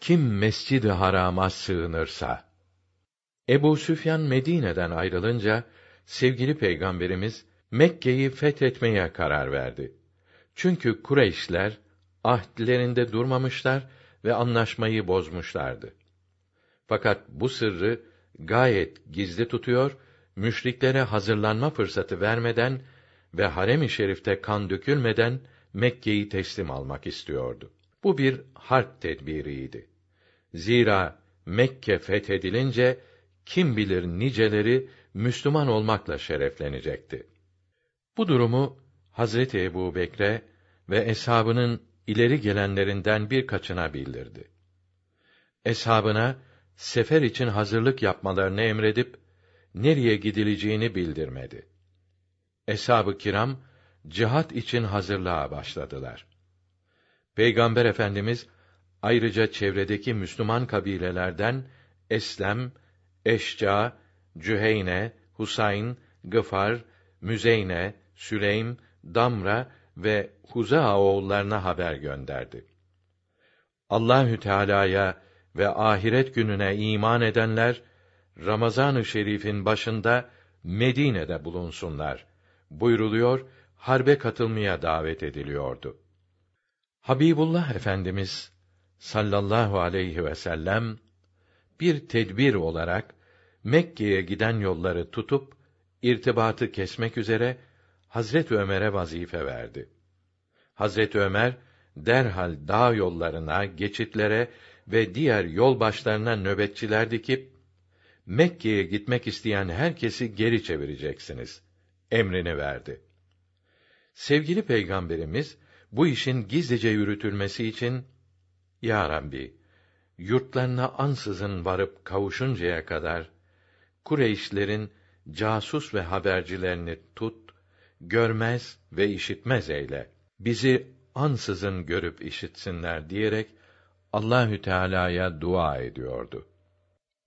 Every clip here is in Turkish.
Kim Mescid-i Haram'a sığınırsa Ebu Süfyan Medine'den ayrılınca sevgili peygamberimiz Mekke'yi fethetmeye karar verdi. Çünkü Kureyşler ahdlerinde durmamışlar ve anlaşmayı bozmuşlardı. Fakat bu sırrı gayet gizli tutuyor, müşriklere hazırlanma fırsatı vermeden ve harem-i şerifte kan dökülmeden Mekke'yi teslim almak istiyordu. Bu bir harp tedbiriydi. Zira Mekke fethedilince kim bilir niceleri Müslüman olmakla şereflenecekti. Bu durumu Hazreti Ebu Bekre ve eshabının ileri gelenlerinden birkaçına bildirdi. Eshabına sefer için hazırlık yapmalarını emredip nereye gidileceğini bildirmedi. Eshab-ı kiram cihat için hazırlığa başladılar. Peygamber Efendimiz ayrıca çevredeki Müslüman kabilelerden Eslem, Eşca, Cüheyne, Husayn, Gıfar, Müzeyne, Süleym, Damra ve Huza oğullarına haber gönderdi. Allahü Teala'ya ve ahiret gününe iman edenler Ramazan-ı Şerif'in başında Medine'de bulunsunlar. Buyruluyor, harbe katılmaya davet ediliyordu. Habibullah Efendimiz sallallahu aleyhi ve sellem bir tedbir olarak Mekke'ye giden yolları tutup irtibatı kesmek üzere Hazret Ömer'e vazife verdi. Hazret Ömer derhal dağ yollarına, geçitlere ve diğer yol başlarına nöbetçiler dikip Mekke'ye gitmek isteyen herkesi geri çevireceksiniz emrini verdi. Sevgili peygamberimiz bu işin gizlice yürütülmesi için Ya Rabbi yurtlarına ansızın varıp kavuşuncaya kadar Kureyşlerin casus ve habercilerini tut, görmez ve işitmez eyle. Bizi ansızın görüp işitsinler diyerek Allahü Teala'ya dua ediyordu.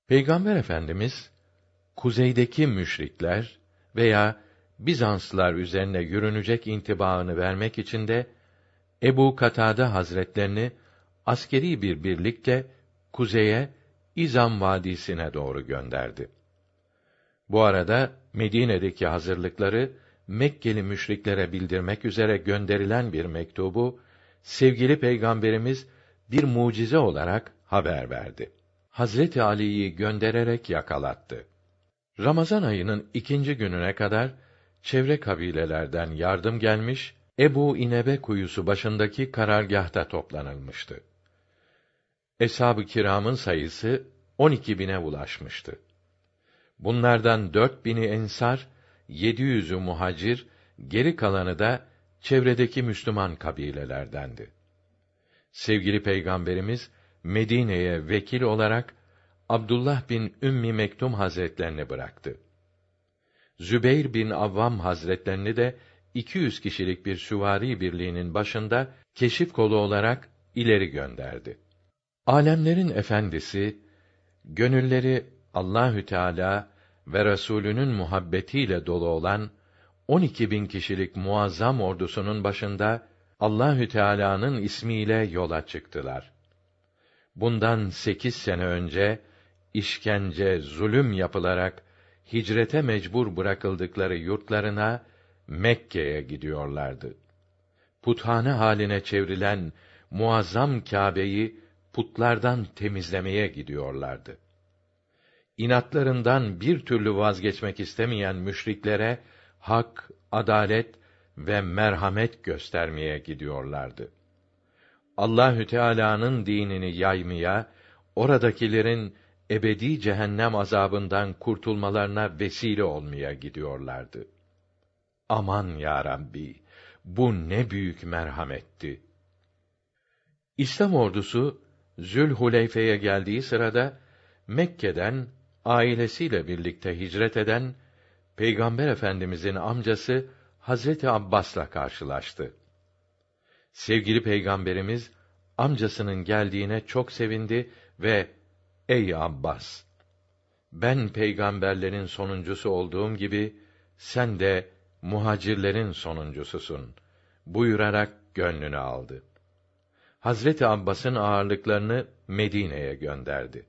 Peygamber Efendimiz kuzeydeki müşrikler veya Bizanslılar üzerine yürünecek intibaını vermek için de Ebu Katade Hazretlerini askeri bir birlikte kuzeye İzam vadisine doğru gönderdi. Bu arada Medine'deki hazırlıkları Mekkeli müşriklere bildirmek üzere gönderilen bir mektubu sevgili peygamberimiz bir mucize olarak haber verdi. Hazreti Ali'yi göndererek yakalattı. Ramazan ayının ikinci gününe kadar çevre kabilelerden yardım gelmiş, Ebu İnebe kuyusu başındaki karargahta toplanılmıştı. Eshab-ı kiramın sayısı on iki bine ulaşmıştı. Bunlardan dört bini ensar, yedi yüzü muhacir, geri kalanı da çevredeki Müslüman kabilelerdendi. Sevgili Peygamberimiz Medine'ye vekil olarak Abdullah bin Ümmi Mektum Hazretlerini bıraktı. Zübeyr bin Avvam Hazretlerini de 200 kişilik bir süvari birliğinin başında keşif kolu olarak ileri gönderdi. Alemlerin efendisi gönülleri Allahü Teala ve Resulünün muhabbetiyle dolu olan 12 bin kişilik muazzam ordusunun başında Allahü Teala'nın ismiyle yola çıktılar. Bundan sekiz sene önce işkence, zulüm yapılarak hicrete mecbur bırakıldıkları yurtlarına Mekke'ye gidiyorlardı. Puthane haline çevrilen muazzam Kâbe'yi putlardan temizlemeye gidiyorlardı. İnatlarından bir türlü vazgeçmek istemeyen müşriklere hak, adalet ve merhamet göstermeye gidiyorlardı. Allahü Teala'nın dinini yaymaya, oradakilerin ebedi cehennem azabından kurtulmalarına vesile olmaya gidiyorlardı. Aman ya Rabbi, bu ne büyük merhametti. İslam ordusu Zülhuleyfe'ye geldiği sırada Mekke'den ailesiyle birlikte hicret eden Peygamber Efendimizin amcası Hazreti Abbas'la karşılaştı. Sevgili Peygamberimiz amcasının geldiğine çok sevindi ve Ey Abbas! Ben peygamberlerin sonuncusu olduğum gibi sen de muhacirlerin sonuncususun buyurarak gönlünü aldı. Hazreti Abbas'ın ağırlıklarını Medine'ye gönderdi.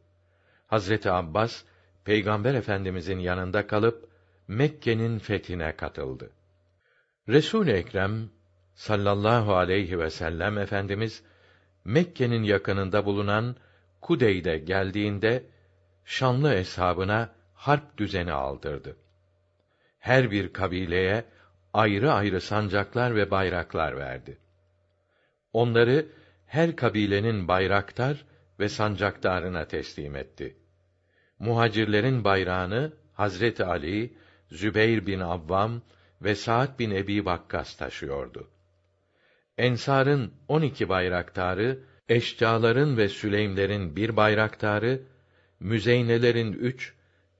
Hazreti Abbas Peygamber Efendimizin yanında kalıp Mekke'nin fethine katıldı. Resul Ekrem sallallahu aleyhi ve sellem efendimiz Mekke'nin yakınında bulunan Kudey'de geldiğinde şanlı eshabına harp düzeni aldırdı. Her bir kabileye ayrı ayrı sancaklar ve bayraklar verdi. Onları her kabilenin bayraktar ve sancaktarına teslim etti. Muhacirlerin bayrağını Hazreti Ali, Zübeyr bin Avvam ve Sa'd bin Ebi Vakkas taşıyordu. Ensar'ın on iki bayraktarı, Eşcaların ve Süleymlerin bir bayraktarı, Müzeynelerin üç,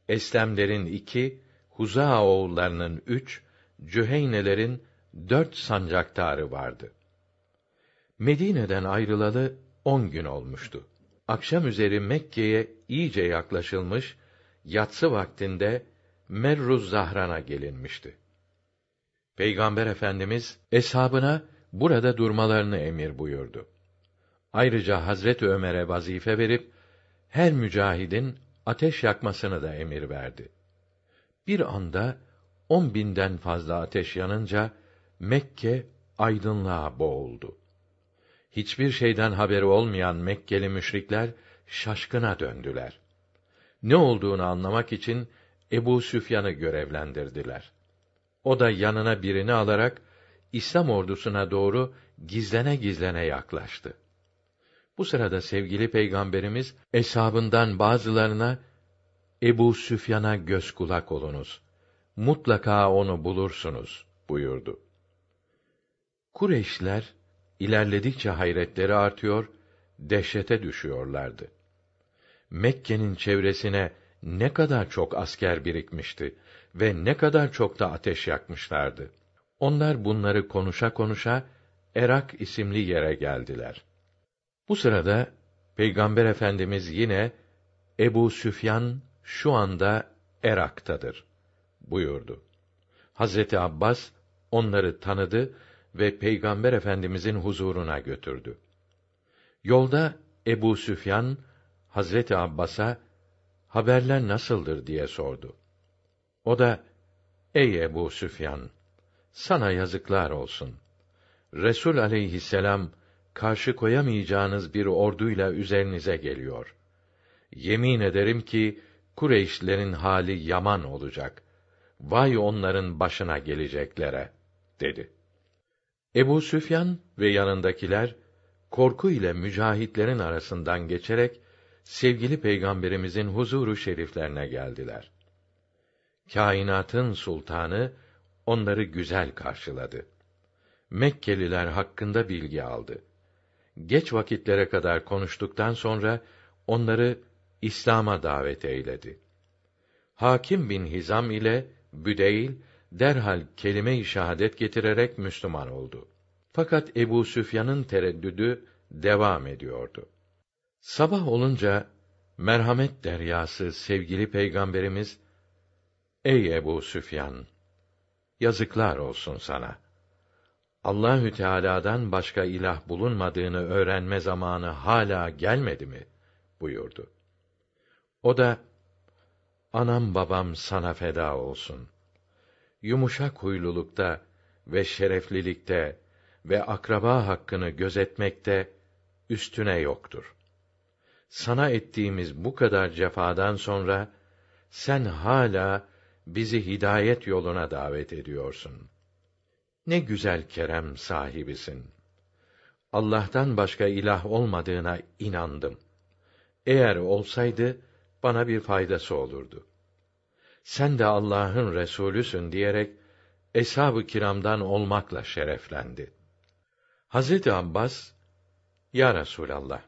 Eslemlerin iki, Huza oğullarının üç, Cüheynelerin dört sancaktarı vardı. Medine'den ayrılalı on gün olmuştu. Akşam üzeri Mekke'ye iyice yaklaşılmış, yatsı vaktinde Merruz Zahran'a gelinmişti. Peygamber Efendimiz eshabına burada durmalarını emir buyurdu. Ayrıca Hazret Ömer'e vazife verip her mücahidin ateş yakmasını da emir verdi. Bir anda on binden fazla ateş yanınca Mekke aydınlığa boğuldu. Hiçbir şeyden haberi olmayan Mekkeli müşrikler şaşkına döndüler. Ne olduğunu anlamak için Ebu Süfyan'ı görevlendirdiler. O da yanına birini alarak İslam ordusuna doğru gizlene gizlene yaklaştı. Bu sırada sevgili peygamberimiz eshabından bazılarına Ebu Süfyan'a göz kulak olunuz. Mutlaka onu bulursunuz buyurdu. Kureyşler ilerledikçe hayretleri artıyor, dehşete düşüyorlardı. Mekke'nin çevresine ne kadar çok asker birikmişti ve ne kadar çok da ateş yakmışlardı. Onlar bunları konuşa konuşa Erak isimli yere geldiler. Bu sırada Peygamber Efendimiz yine Ebu Süfyan şu anda Erak'tadır buyurdu. Hazreti Abbas onları tanıdı ve Peygamber Efendimizin huzuruna götürdü. Yolda Ebu Süfyan Hazreti Abbas'a haberler nasıldır diye sordu. O da Ey Ebu Süfyan sana yazıklar olsun. Resul aleyhisselam karşı koyamayacağınız bir orduyla üzerinize geliyor. Yemin ederim ki Kureyşlerin hali yaman olacak. Vay onların başına geleceklere dedi. Ebu Süfyan ve yanındakiler korku ile mücahitlerin arasından geçerek sevgili peygamberimizin huzuru şeriflerine geldiler. Kainatın sultanı onları güzel karşıladı. Mekkeliler hakkında bilgi aldı. Geç vakitlere kadar konuştuktan sonra onları İslam'a davet eyledi. Hakim bin Hizam ile Büdeyl derhal kelime-i şehadet getirerek Müslüman oldu. Fakat Ebu Süfyan'ın tereddüdü devam ediyordu. Sabah olunca merhamet deryası sevgili peygamberimiz Ey Ebu Süfyan yazıklar olsun sana. Allahü Teala'dan başka ilah bulunmadığını öğrenme zamanı hala gelmedi mi? buyurdu. O da anam babam sana feda olsun. Yumuşak huylulukta ve şereflilikte ve akraba hakkını gözetmekte üstüne yoktur. Sana ettiğimiz bu kadar cefadan sonra sen hala bizi hidayet yoluna davet ediyorsun. Ne güzel kerem sahibisin. Allah'tan başka ilah olmadığına inandım. Eğer olsaydı bana bir faydası olurdu. Sen de Allah'ın resulüsün diyerek eshab-ı kiramdan olmakla şereflendi. Hazreti Abbas, Ya Resulallah,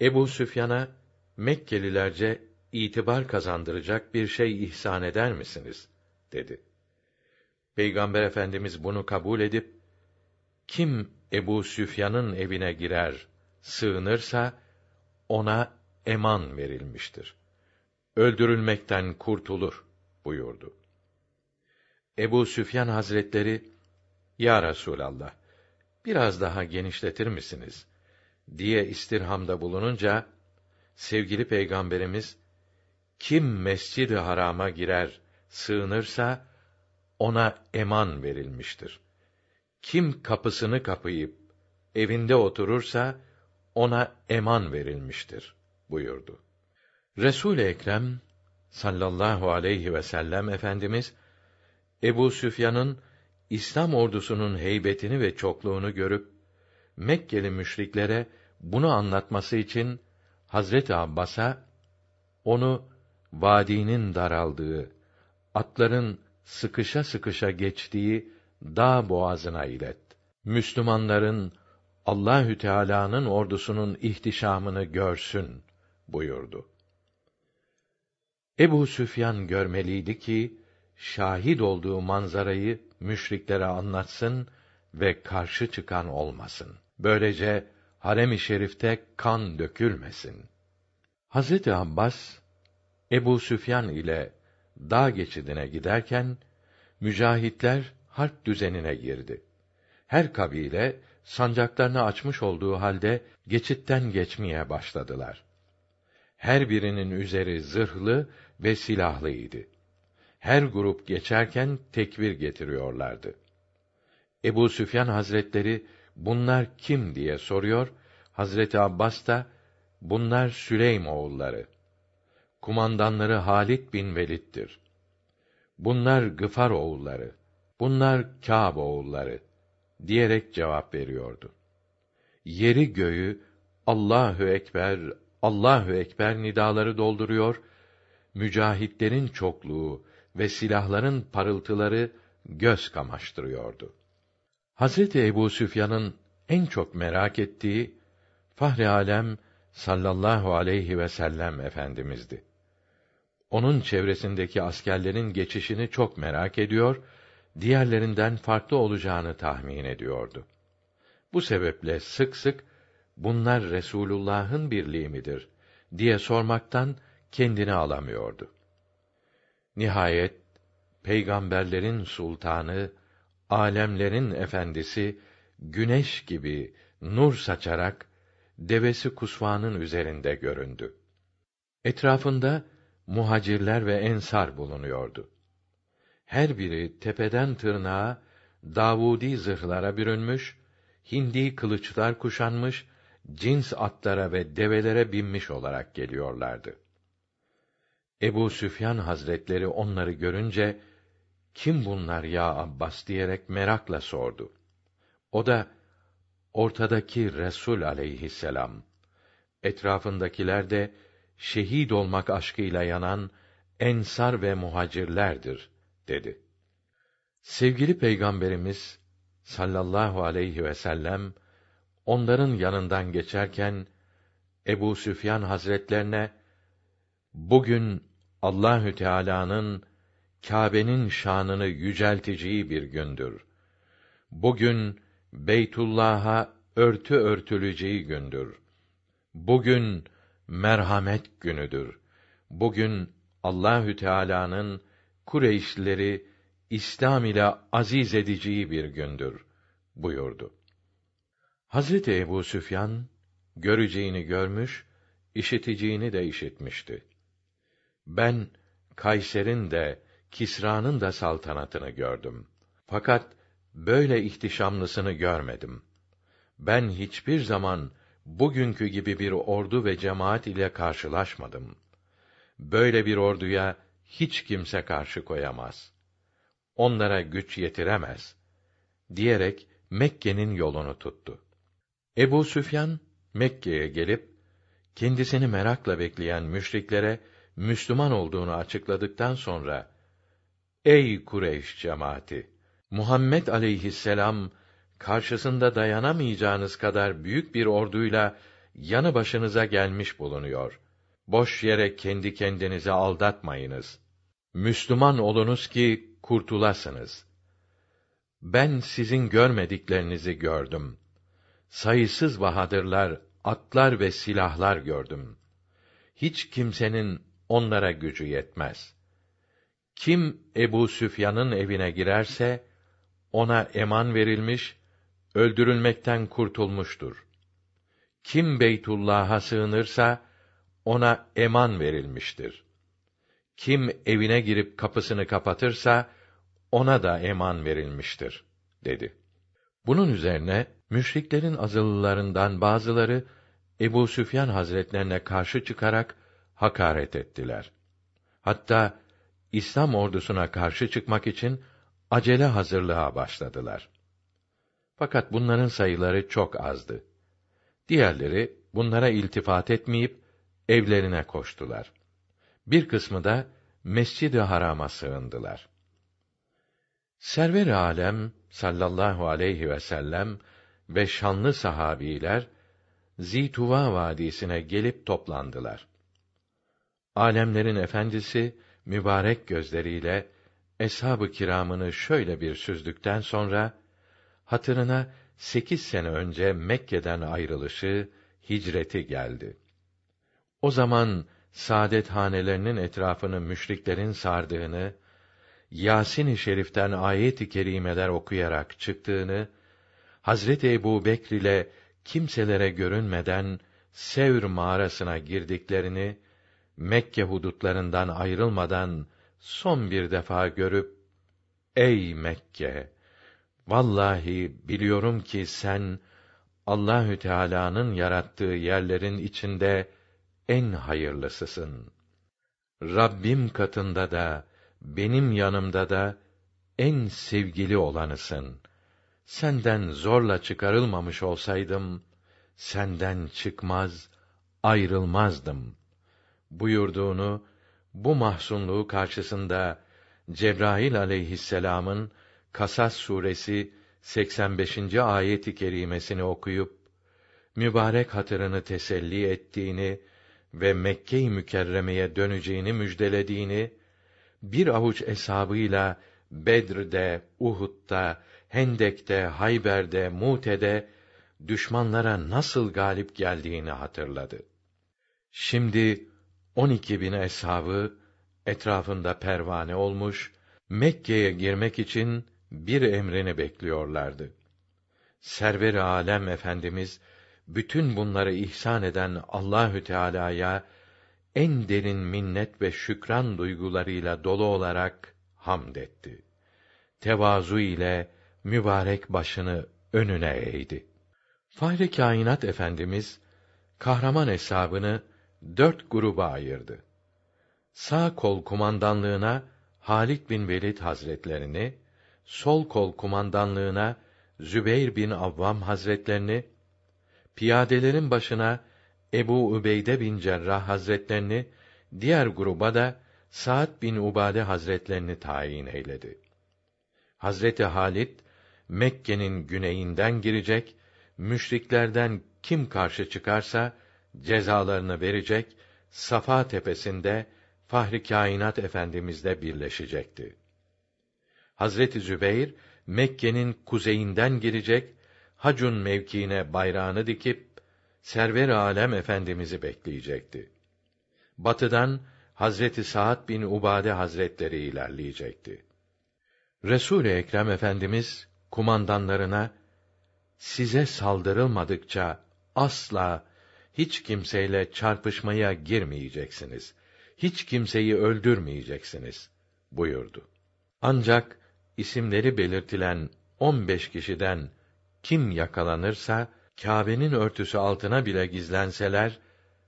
Ebu Süfyan'a Mekkelilerce itibar kazandıracak bir şey ihsan eder misiniz? dedi. Peygamber Efendimiz bunu kabul edip, kim Ebu Süfyan'ın evine girer, sığınırsa, ona eman verilmiştir. Öldürülmekten kurtulur buyurdu. Ebu Süfyan Hazretleri, Ya Resûlallah, biraz daha genişletir misiniz? diye istirhamda bulununca sevgili peygamberimiz kim Mescid-i Haram'a girer, sığınırsa ona eman verilmiştir. Kim kapısını kapayıp evinde oturursa ona eman verilmiştir buyurdu. Resul Ekrem sallallahu aleyhi ve sellem efendimiz Ebu Süfyan'ın İslam ordusunun heybetini ve çokluğunu görüp Mekkeli müşriklere bunu anlatması için Hazreti Abbas'a onu vadinin daraldığı, atların sıkışa sıkışa geçtiği dağ boğazına ilet. Müslümanların Allahü Teala'nın ordusunun ihtişamını görsün buyurdu. Ebu Süfyan görmeliydi ki şahit olduğu manzarayı müşriklere anlatsın ve karşı çıkan olmasın. Böylece harem-i şerifte kan dökülmesin. Hazreti Abbas Ebu Süfyan ile dağ geçidine giderken mücahitler harp düzenine girdi. Her kabile sancaklarını açmış olduğu halde geçitten geçmeye başladılar. Her birinin üzeri zırhlı ve silahlıydı. Her grup geçerken tekbir getiriyorlardı. Ebu Süfyan Hazretleri bunlar kim diye soruyor. Hazreti Abbas da bunlar Süleym oğulları. Kumandanları Halit bin Velid'dir. Bunlar Gıfar oğulları. Bunlar Kâb oğulları diyerek cevap veriyordu. Yeri göğü Allahü ekber, Allahü ekber nidaları dolduruyor. Mücahitlerin çokluğu ve silahların parıltıları göz kamaştırıyordu. Hazreti Ebu Süfyan'ın en çok merak ettiği Fahri Alem sallallahu aleyhi ve sellem efendimizdi. Onun çevresindeki askerlerin geçişini çok merak ediyor, diğerlerinden farklı olacağını tahmin ediyordu. Bu sebeple sık sık bunlar Resulullah'ın birliği midir diye sormaktan kendini alamıyordu. Nihayet peygamberlerin sultanı, alemlerin efendisi güneş gibi nur saçarak devesi kusvanın üzerinde göründü. Etrafında muhacirler ve ensar bulunuyordu. Her biri tepeden tırnağa Davudi zırhlara bürünmüş, hindi kılıçlar kuşanmış, cins atlara ve develere binmiş olarak geliyorlardı. Ebu Süfyan Hazretleri onları görünce kim bunlar ya Abbas diyerek merakla sordu. O da ortadaki Resul aleyhisselam etrafındakiler de şehit olmak aşkıyla yanan ensar ve muhacirlerdir dedi. Sevgili peygamberimiz sallallahu aleyhi ve sellem onların yanından geçerken Ebu Süfyan Hazretlerine bugün Allahü Teala'nın Kâbe'nin şanını yücelteceği bir gündür. Bugün Beytullah'a örtü örtüleceği gündür. Bugün merhamet günüdür. Bugün Allahü Teala'nın Kureyşlileri İslam ile aziz edeceği bir gündür buyurdu. Hazreti Ebu Süfyan göreceğini görmüş, işiteceğini de işitmişti. Ben Kayser'in de Kisra'nın da saltanatını gördüm. Fakat böyle ihtişamlısını görmedim. Ben hiçbir zaman bugünkü gibi bir ordu ve cemaat ile karşılaşmadım. Böyle bir orduya hiç kimse karşı koyamaz. Onlara güç yetiremez diyerek Mekke'nin yolunu tuttu. Ebu Süfyan Mekke'ye gelip kendisini merakla bekleyen müşriklere Müslüman olduğunu açıkladıktan sonra Ey Kureyş cemaati Muhammed aleyhisselam karşısında dayanamayacağınız kadar büyük bir orduyla yanı başınıza gelmiş bulunuyor. Boş yere kendi kendinizi aldatmayınız. Müslüman olunuz ki kurtulasınız. Ben sizin görmediklerinizi gördüm. Sayısız bahadırlar, atlar ve silahlar gördüm. Hiç kimsenin onlara gücü yetmez. Kim Ebu Süfyan'ın evine girerse ona eman verilmiş, öldürülmekten kurtulmuştur. Kim Beytullah'a sığınırsa ona eman verilmiştir. Kim evine girip kapısını kapatırsa ona da eman verilmiştir dedi. Bunun üzerine müşriklerin azılılarından bazıları Ebu Süfyan Hazretlerine karşı çıkarak hakaret ettiler. Hatta İslam ordusuna karşı çıkmak için acele hazırlığa başladılar. Fakat bunların sayıları çok azdı. Diğerleri bunlara iltifat etmeyip evlerine koştular. Bir kısmı da Mescid-i Haram'a sığındılar. Server-i alem sallallahu aleyhi ve sellem ve şanlı sahabiler Zituva vadisine gelip toplandılar. Alemlerin efendisi mübarek gözleriyle eshab-ı kiramını şöyle bir süzdükten sonra hatırına sekiz sene önce Mekke'den ayrılışı, hicreti geldi. O zaman saadet hanelerinin etrafını müşriklerin sardığını, Yasin-i Şerif'ten ayet-i kerimeler okuyarak çıktığını, Hazreti Ebu Bekr ile kimselere görünmeden Sevr mağarasına girdiklerini, Mekke hudutlarından ayrılmadan son bir defa görüp, Ey Mekke! Vallahi biliyorum ki sen, Allahü Teala'nın yarattığı yerlerin içinde en hayırlısısın. Rabbim katında da benim yanımda da en sevgili olanısın. Senden zorla çıkarılmamış olsaydım senden çıkmaz, ayrılmazdım. buyurduğunu bu mahzunluğu karşısında Cebrail aleyhisselam'ın Kasas suresi 85. ayeti kerimesini okuyup mübarek hatırını teselli ettiğini ve Mekke-i Mükerreme'ye döneceğini müjdelediğini bir avuç eshabıyla Bedr'de, Uhud'da, Hendek'te, Hayber'de, Mute'de düşmanlara nasıl galip geldiğini hatırladı. Şimdi on iki bin eshabı etrafında pervane olmuş, Mekke'ye girmek için bir emrini bekliyorlardı. Server-i alem efendimiz bütün bunları ihsan eden Allahü Teala'ya en derin minnet ve şükran duygularıyla dolu olarak hamd etti. Tevazu ile mübarek başını önüne eğdi. Fahri Kainat Efendimiz kahraman hesabını dört gruba ayırdı. Sağ kol kumandanlığına Halid bin Velid Hazretlerini, sol kol kumandanlığına Zübeyr bin Avvam Hazretlerini, piyadelerin başına Ebu Übeyde bin Cerrah Hazretlerini, diğer gruba da Sa'd bin Ubade Hazretlerini tayin eyledi. Hazreti Halid Mekke'nin güneyinden girecek, müşriklerden kim karşı çıkarsa cezalarını verecek, Safa tepesinde Fahri Kainat Efendimizle birleşecekti. Hazreti Zübeyr Mekke'nin kuzeyinden girecek, Hacun mevkiine bayrağını dikip Server Alem Efendimizi bekleyecekti. Batıdan Hazreti Saad bin Ubade Hazretleri ilerleyecekti. Resul Ekrem Efendimiz kumandanlarına size saldırılmadıkça asla hiç kimseyle çarpışmaya girmeyeceksiniz. Hiç kimseyi öldürmeyeceksiniz buyurdu. Ancak isimleri belirtilen on beş kişiden kim yakalanırsa Kâbe'nin örtüsü altına bile gizlenseler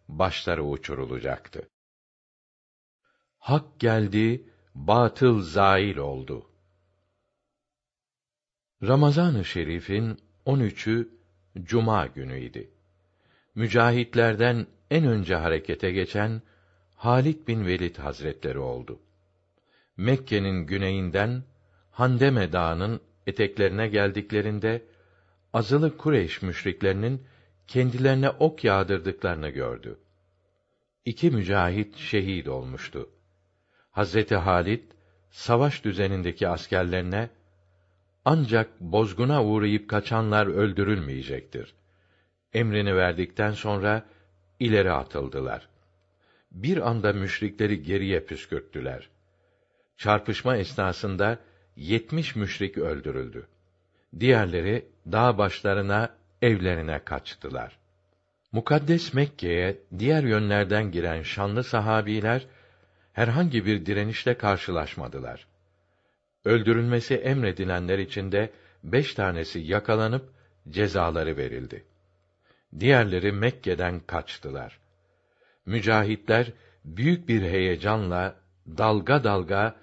başları uçurulacaktı. Hak geldi, batıl zail oldu. Ramazan-ı Şerif'in 13'ü cuma günüydü. Mücahitlerden en önce harekete geçen Halid bin Velid Hazretleri oldu. Mekke'nin güneyinden Handeme Dağı'nın eteklerine geldiklerinde azılı Kureyş müşriklerinin kendilerine ok yağdırdıklarını gördü. İki mücahit şehit olmuştu. Hazreti Halid savaş düzenindeki askerlerine ancak bozguna uğrayıp kaçanlar öldürülmeyecektir. Emrini verdikten sonra ileri atıldılar. Bir anda müşrikleri geriye püskürttüler. Çarpışma esnasında yetmiş müşrik öldürüldü. Diğerleri dağ başlarına evlerine kaçtılar. Mukaddes Mekke'ye diğer yönlerden giren şanlı sahabiler herhangi bir direnişle karşılaşmadılar. Öldürülmesi emredilenler içinde beş tanesi yakalanıp cezaları verildi. Diğerleri Mekke'den kaçtılar. Mücahitler büyük bir heyecanla dalga dalga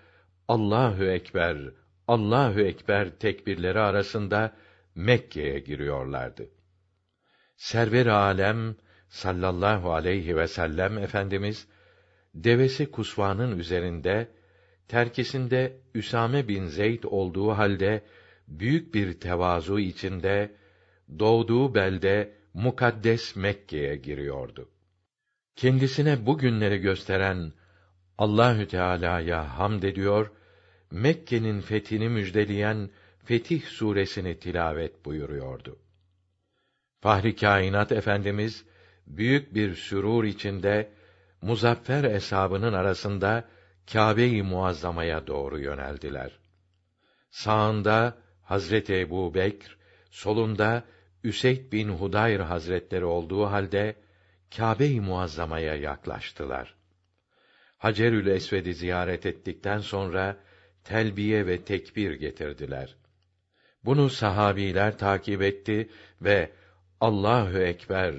Allahü ekber, Allahü ekber tekbirleri arasında Mekke'ye giriyorlardı. Server alem sallallahu aleyhi ve sellem efendimiz devesi kusvanın üzerinde terkisinde Üsame bin Zeyd olduğu halde büyük bir tevazu içinde doğduğu belde mukaddes Mekke'ye giriyordu. Kendisine bu günleri gösteren Allahü Teala'ya hamd ediyor, Mekke'nin fethini müjdeleyen Fetih suresini tilavet buyuruyordu. Fahri Kainat Efendimiz büyük bir sürur içinde muzaffer eshabının arasında Kâbe-i Muazzama'ya doğru yöneldiler. Sağında Hazreti Ebu Bekr, solunda Üseyd bin Hudayr Hazretleri olduğu halde Kâbe-i Muazzama'ya yaklaştılar. Hacerül Esved'i ziyaret ettikten sonra telbiye ve tekbir getirdiler. Bunu sahabiler takip etti ve Allahü ekber,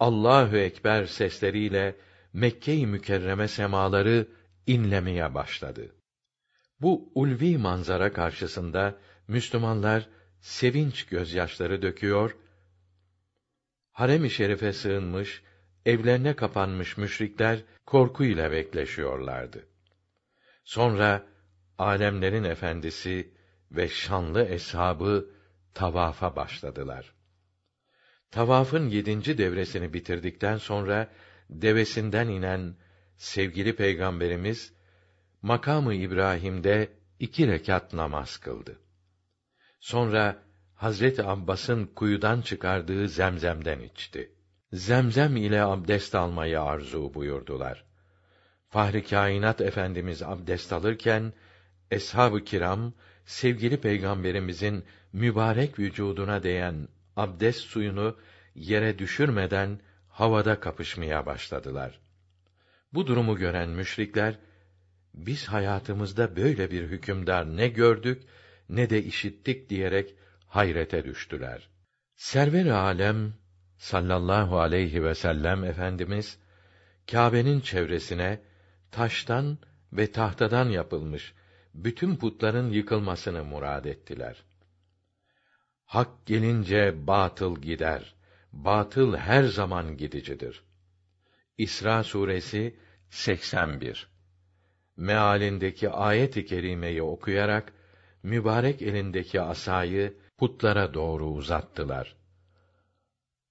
Allahü ekber sesleriyle Mekke-i Mükerreme semaları inlemeye başladı. Bu ulvi manzara karşısında Müslümanlar sevinç gözyaşları döküyor, harem-i şerife sığınmış, evlerine kapanmış müşrikler korkuyla bekleşiyorlardı. Sonra alemlerin efendisi ve şanlı eshabı tavafa başladılar. Tavafın yedinci devresini bitirdikten sonra devesinden inen sevgili peygamberimiz makamı İbrahim'de iki rekat namaz kıldı. Sonra Hazret Abbas'ın kuyudan çıkardığı zemzemden içti. Zemzem ile abdest almayı arzu buyurdular. Fahri Kainat Efendimiz abdest alırken eshab-ı kiram sevgili peygamberimizin mübarek vücuduna değen abdest suyunu yere düşürmeden havada kapışmaya başladılar. Bu durumu gören müşrikler biz hayatımızda böyle bir hükümdar ne gördük ne de işittik diyerek hayrete düştüler. Server alem sallallahu aleyhi ve sellem efendimiz Kâbe'nin çevresine taştan ve tahtadan yapılmış bütün putların yıkılmasını murad ettiler. Hak gelince batıl gider. Batıl her zaman gidicidir. İsra suresi 81 Mealindeki ayet-i kerimeyi okuyarak mübarek elindeki asayı putlara doğru uzattılar.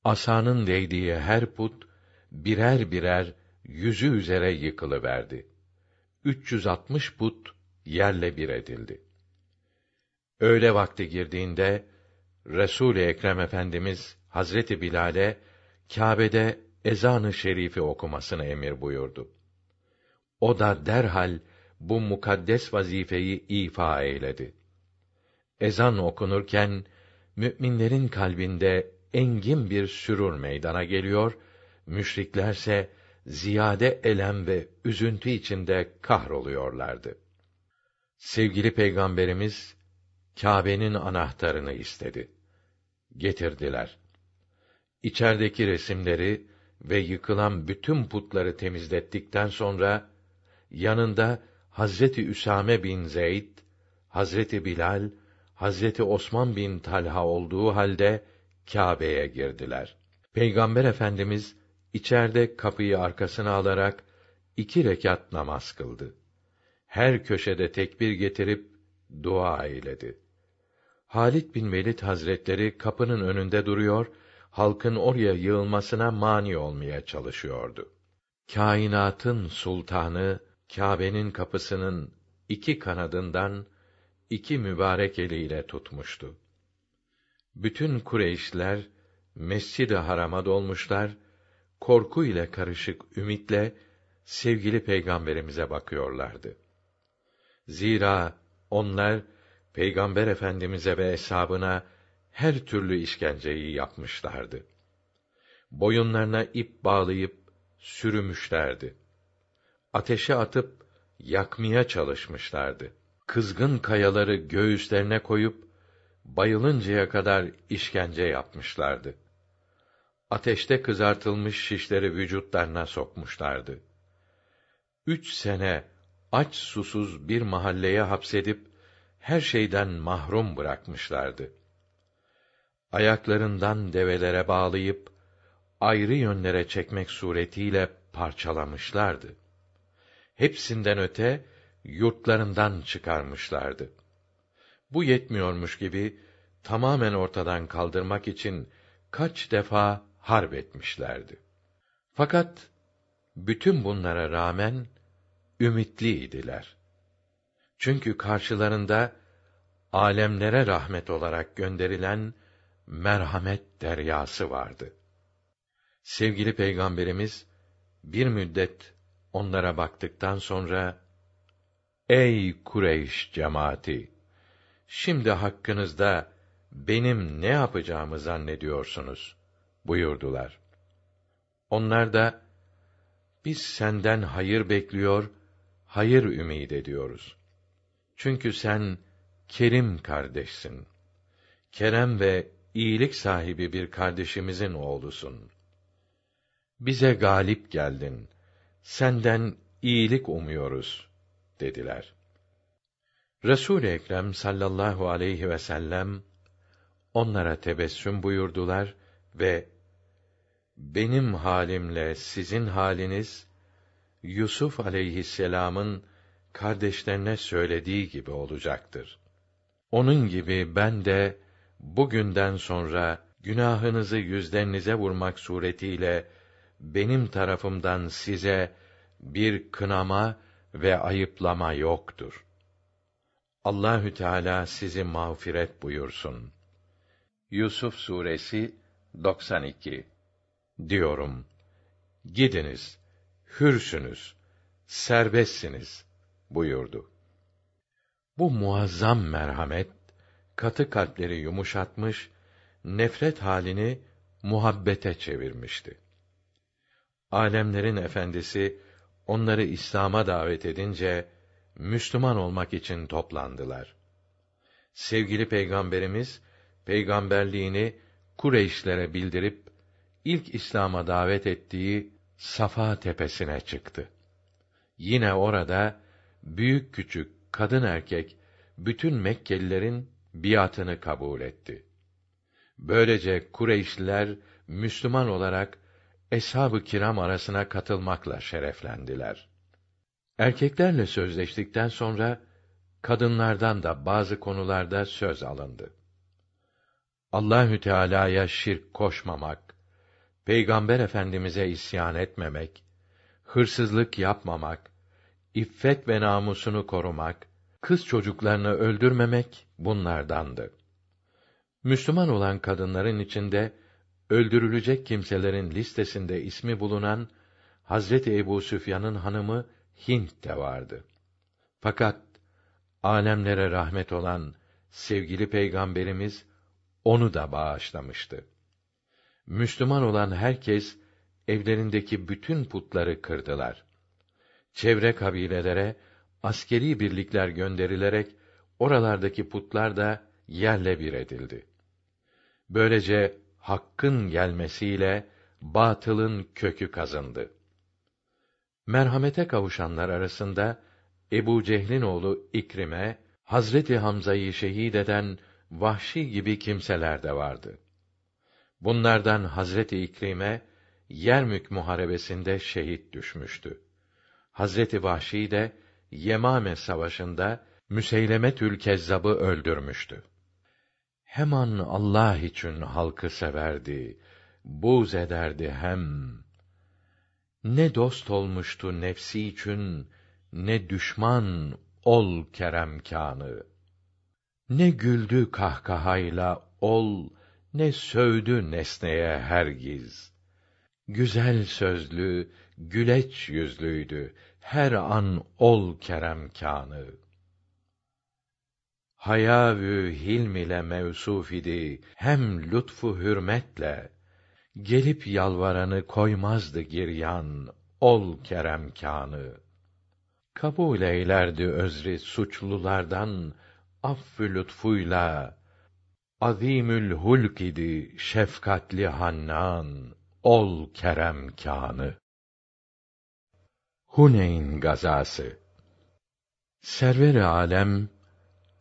Asanın değdiği her put birer birer yüzü üzere yıkılıverdi. 360 put yerle bir edildi. Öğle vakti girdiğinde Resul-i Ekrem Efendimiz Hazreti Bilal'e Kâbe'de ezanı şerifi okumasını emir buyurdu. O da derhal bu mukaddes vazifeyi ifa eyledi. Ezan okunurken müminlerin kalbinde engin bir sürur meydana geliyor, müşriklerse ziyade elem ve üzüntü içinde kahroluyorlardı. Sevgili Peygamberimiz Kâbe'nin anahtarını istedi. Getirdiler. İçerideki resimleri ve yıkılan bütün putları temizlettikten sonra yanında Hazreti Üsame bin Zeyd, Hazreti Bilal, Hazreti Osman bin Talha olduğu halde Kâbe'ye girdiler. Peygamber Efendimiz içeride kapıyı arkasına alarak iki rekat namaz kıldı. Her köşede tekbir getirip dua eyledi. Halit bin Velid Hazretleri kapının önünde duruyor, halkın oraya yığılmasına mani olmaya çalışıyordu. Kainatın sultanı Kâbe'nin kapısının iki kanadından iki mübarek eliyle tutmuştu. Bütün Kureyşler Mescid-i Haram'a dolmuşlar, korku ile karışık ümitle sevgili peygamberimize bakıyorlardı. Zira onlar Peygamber Efendimize ve eshabına her türlü işkenceyi yapmışlardı. Boyunlarına ip bağlayıp sürümüşlerdi. Ateşe atıp yakmaya çalışmışlardı. Kızgın kayaları göğüslerine koyup bayılıncaya kadar işkence yapmışlardı. Ateşte kızartılmış şişleri vücutlarına sokmuşlardı. Üç sene aç susuz bir mahalleye hapsedip her şeyden mahrum bırakmışlardı. Ayaklarından develere bağlayıp ayrı yönlere çekmek suretiyle parçalamışlardı. Hepsinden öte yurtlarından çıkarmışlardı. Bu yetmiyormuş gibi tamamen ortadan kaldırmak için kaç defa harp etmişlerdi. Fakat bütün bunlara rağmen ümitliydiler. Çünkü karşılarında alemlere rahmet olarak gönderilen merhamet deryası vardı. Sevgili peygamberimiz bir müddet onlara baktıktan sonra Ey Kureyş cemaati şimdi hakkınızda benim ne yapacağımı zannediyorsunuz buyurdular. Onlar da biz senden hayır bekliyor, hayır ümid ediyoruz. Çünkü sen kerim kardeşsin. Kerem ve iyilik sahibi bir kardeşimizin oğlusun. Bize galip geldin. Senden iyilik umuyoruz dediler. Resul Ekrem sallallahu aleyhi ve sellem onlara tebessüm buyurdular ve benim halimle sizin haliniz Yusuf aleyhisselam'ın kardeşlerine söylediği gibi olacaktır. Onun gibi ben de bugünden sonra günahınızı yüzlerinize vurmak suretiyle benim tarafımdan size bir kınama ve ayıplama yoktur. Allahü Teala sizi mağfiret buyursun. Yusuf suresi 92 diyorum. Gidiniz, hürsünüz, serbestsiniz buyurdu. Bu muazzam merhamet katı kalpleri yumuşatmış, nefret halini muhabbete çevirmişti. Alemlerin efendisi onları İslam'a davet edince Müslüman olmak için toplandılar. Sevgili peygamberimiz peygamberliğini Kureyşlere bildirip ilk İslam'a davet ettiği Safa tepesine çıktı. Yine orada büyük küçük, kadın erkek bütün Mekkelilerin biatını kabul etti. Böylece Kureyşliler Müslüman olarak eshab-ı kiram arasına katılmakla şereflendiler. Erkeklerle sözleştikten sonra kadınlardan da bazı konularda söz alındı. Allahü Teala'ya şirk koşmamak, Peygamber Efendimize isyan etmemek, hırsızlık yapmamak, iffet ve namusunu korumak, kız çocuklarını öldürmemek bunlardandı. Müslüman olan kadınların içinde öldürülecek kimselerin listesinde ismi bulunan Hazreti Ebu Süfyan'ın hanımı Hint de vardı. Fakat alemlere rahmet olan sevgili peygamberimiz onu da bağışlamıştı. Müslüman olan herkes evlerindeki bütün putları kırdılar. Çevre kabilelere askeri birlikler gönderilerek oralardaki putlar da yerle bir edildi. Böylece hakkın gelmesiyle batılın kökü kazındı. Merhamete kavuşanlar arasında Ebu Cehlin oğlu İkrime, Hazreti Hamza'yı şehit eden Vahşi gibi kimseler de vardı. Bunlardan Hazreti İkrime Yermük muharebesinde şehit düşmüştü. Hazreti Vahşi de Yemame savaşında Müseylemetül Kezzab'ı öldürmüştü. Hemen Allah için halkı severdi, buz ederdi hem. Ne dost olmuştu nefsi için, ne düşman ol keremkânı. Ne güldü kahkahayla ol, ne sövdü nesneye hergiz. Güzel sözlü, güleç yüzlüydü, her an ol keremkânı. Hayavü hilm ile mevsuf idi, hem lütfu hürmetle, Gelip yalvaranı koymazdı giryan, ol keremkânı. Kabul eylerdi özri suçlulardan, affü lütfuyla, azimül hulk idi şefkatli Hannan, ol keremkânı. Huneyn gazası Server-i alem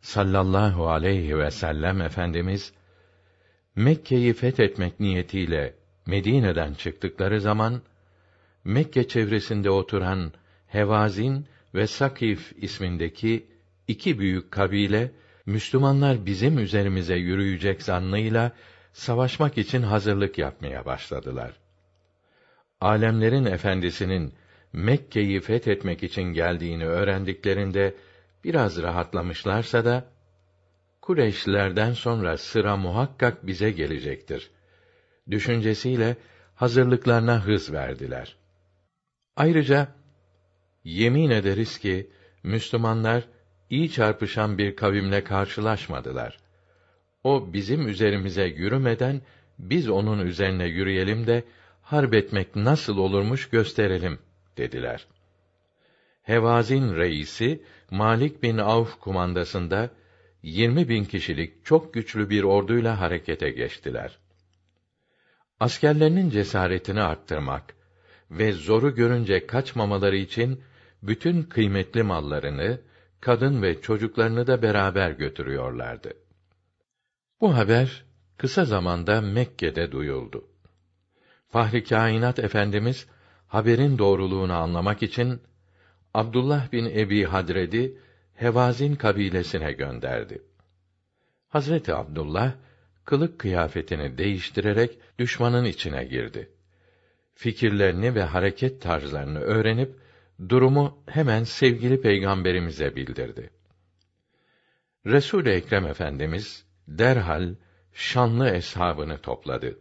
sallallahu aleyhi ve sellem efendimiz Mekke'yi fethetmek niyetiyle Medine'den çıktıkları zaman Mekke çevresinde oturan Hevazin ve Sakif ismindeki iki büyük kabile Müslümanlar bizim üzerimize yürüyecek zannıyla savaşmak için hazırlık yapmaya başladılar. Alemlerin efendisinin Mekke'yi fethetmek için geldiğini öğrendiklerinde biraz rahatlamışlarsa da Kureyşlilerden sonra sıra muhakkak bize gelecektir. Düşüncesiyle hazırlıklarına hız verdiler. Ayrıca yemin ederiz ki Müslümanlar iyi çarpışan bir kavimle karşılaşmadılar. O bizim üzerimize yürümeden biz onun üzerine yürüyelim de harp etmek nasıl olurmuş gösterelim dediler. Hevazin reisi Malik bin Avf kumandasında 20 bin kişilik çok güçlü bir orduyla harekete geçtiler. Askerlerinin cesaretini arttırmak ve zoru görünce kaçmamaları için bütün kıymetli mallarını, kadın ve çocuklarını da beraber götürüyorlardı. Bu haber kısa zamanda Mekke'de duyuldu. Fahri Kainat Efendimiz haberin doğruluğunu anlamak için Abdullah bin Ebi Hadred'i Hevazin kabilesine gönderdi. Hazreti Abdullah kılık kıyafetini değiştirerek düşmanın içine girdi. Fikirlerini ve hareket tarzlarını öğrenip durumu hemen sevgili peygamberimize bildirdi. Resul Ekrem Efendimiz derhal şanlı eshabını topladı.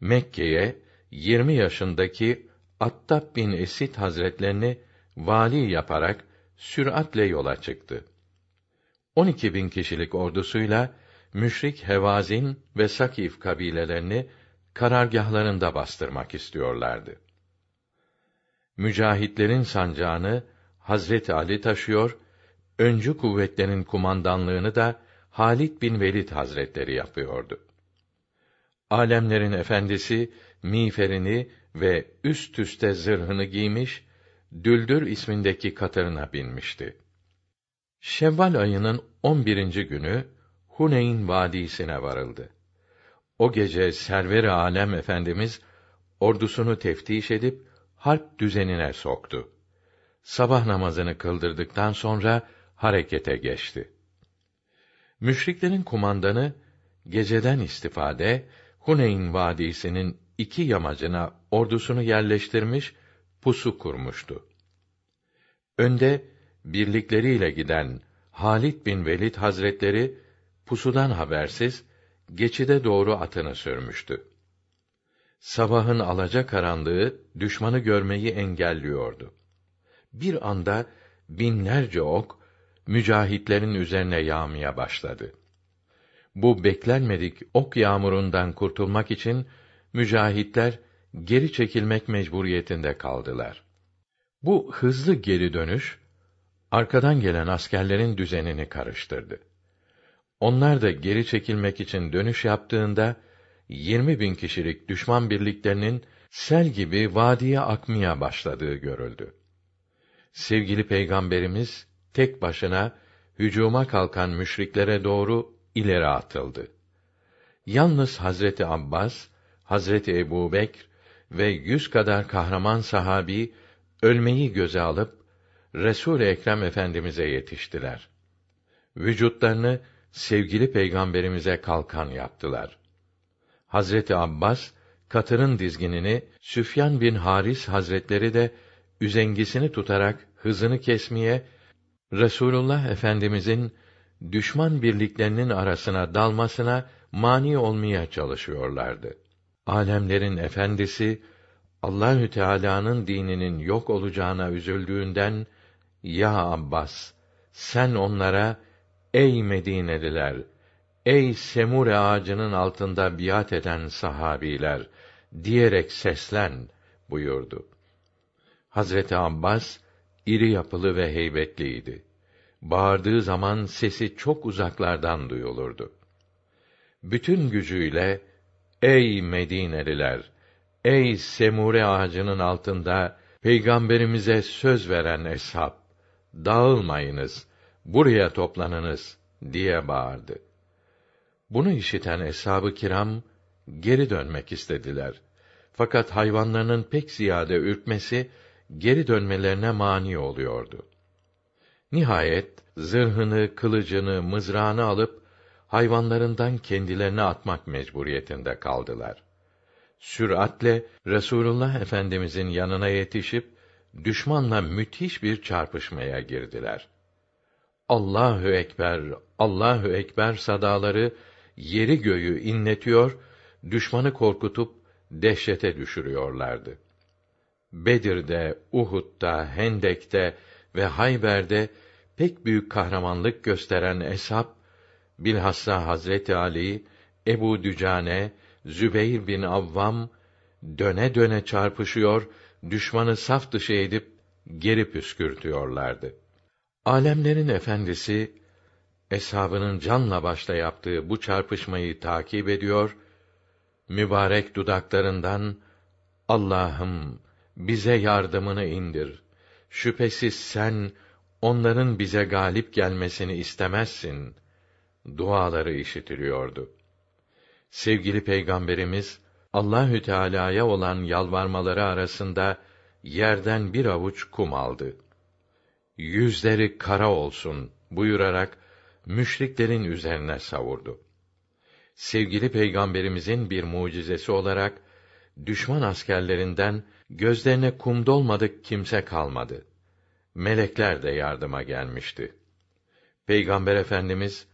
Mekke'ye 20 yaşındaki Attab bin Esid Hazretlerini vali yaparak süratle yola çıktı. 12 bin kişilik ordusuyla müşrik Hevazin ve Sakif kabilelerini karargahlarında bastırmak istiyorlardı. Mücahitlerin sancağını Hazreti Ali taşıyor, öncü kuvvetlerin kumandanlığını da Halid bin Velid Hazretleri yapıyordu. Alemlerin efendisi miğferini ve üst üste zırhını giymiş, Düldür ismindeki katırına binmişti. Şevval ayının on birinci günü Huneyn vadisine varıldı. O gece Server-i Alem Efendimiz ordusunu teftiş edip harp düzenine soktu. Sabah namazını kıldırdıktan sonra harekete geçti. Müşriklerin kumandanı geceden istifade Huneyn vadisinin iki yamacına ordusunu yerleştirmiş, pusu kurmuştu. Önde birlikleriyle giden Halit bin Velid Hazretleri pusudan habersiz geçide doğru atını sürmüştü. Sabahın alaca karanlığı düşmanı görmeyi engelliyordu. Bir anda binlerce ok mücahitlerin üzerine yağmaya başladı. Bu beklenmedik ok yağmurundan kurtulmak için mücahitler geri çekilmek mecburiyetinde kaldılar. Bu hızlı geri dönüş arkadan gelen askerlerin düzenini karıştırdı. Onlar da geri çekilmek için dönüş yaptığında 20 bin kişilik düşman birliklerinin sel gibi vadiye akmaya başladığı görüldü. Sevgili Peygamberimiz tek başına hücuma kalkan müşriklere doğru ileri atıldı. Yalnız Hazreti Abbas, Hazreti Ebu Bekr ve yüz kadar kahraman sahabi ölmeyi göze alıp Resul Ekrem Efendimize yetiştiler. Vücutlarını sevgili peygamberimize kalkan yaptılar. Hazreti Abbas katırın dizginini Süfyan bin Haris Hazretleri de üzengisini tutarak hızını kesmeye Resulullah Efendimizin düşman birliklerinin arasına dalmasına mani olmaya çalışıyorlardı. Alemlerin efendisi Allahü Teala'nın dininin yok olacağına üzüldüğünden ya Abbas sen onlara ey Medineliler ey semure ağacının altında biat eden sahabiler diyerek seslen buyurdu. Hazreti Abbas iri yapılı ve heybetliydi. Bağırdığı zaman sesi çok uzaklardan duyulurdu. Bütün gücüyle ey Medineliler, ey semure ağacının altında peygamberimize söz veren eshab, dağılmayınız, buraya toplanınız diye bağırdı. Bunu işiten eshab-ı kiram geri dönmek istediler. Fakat hayvanlarının pek ziyade ürkmesi geri dönmelerine mani oluyordu. Nihayet zırhını, kılıcını, mızrağını alıp hayvanlarından kendilerine atmak mecburiyetinde kaldılar. Süratle Resulullah Efendimizin yanına yetişip düşmanla müthiş bir çarpışmaya girdiler. Allahü ekber, Allahü ekber sadaları yeri göğü inletiyor, düşmanı korkutup dehşete düşürüyorlardı. Bedir'de, Uhud'da, Hendek'te ve Hayber'de pek büyük kahramanlık gösteren eshab bilhassa Hazreti Ali, Ebu Dücane, Zübeyr bin Avvam döne döne çarpışıyor, düşmanı saf dışı edip geri püskürtüyorlardı. Alemlerin efendisi eshabının canla başla yaptığı bu çarpışmayı takip ediyor, mübarek dudaklarından Allah'ım bize yardımını indir. Şüphesiz sen onların bize galip gelmesini istemezsin. Duaları işitiliyordu. Sevgili peygamberimiz Allahü Teala'ya olan yalvarmaları arasında yerden bir avuç kum aldı. Yüzleri kara olsun buyurarak müşriklerin üzerine savurdu. Sevgili peygamberimizin bir mucizesi olarak düşman askerlerinden gözlerine kum dolmadık kimse kalmadı. Melekler de yardıma gelmişti. Peygamber Efendimiz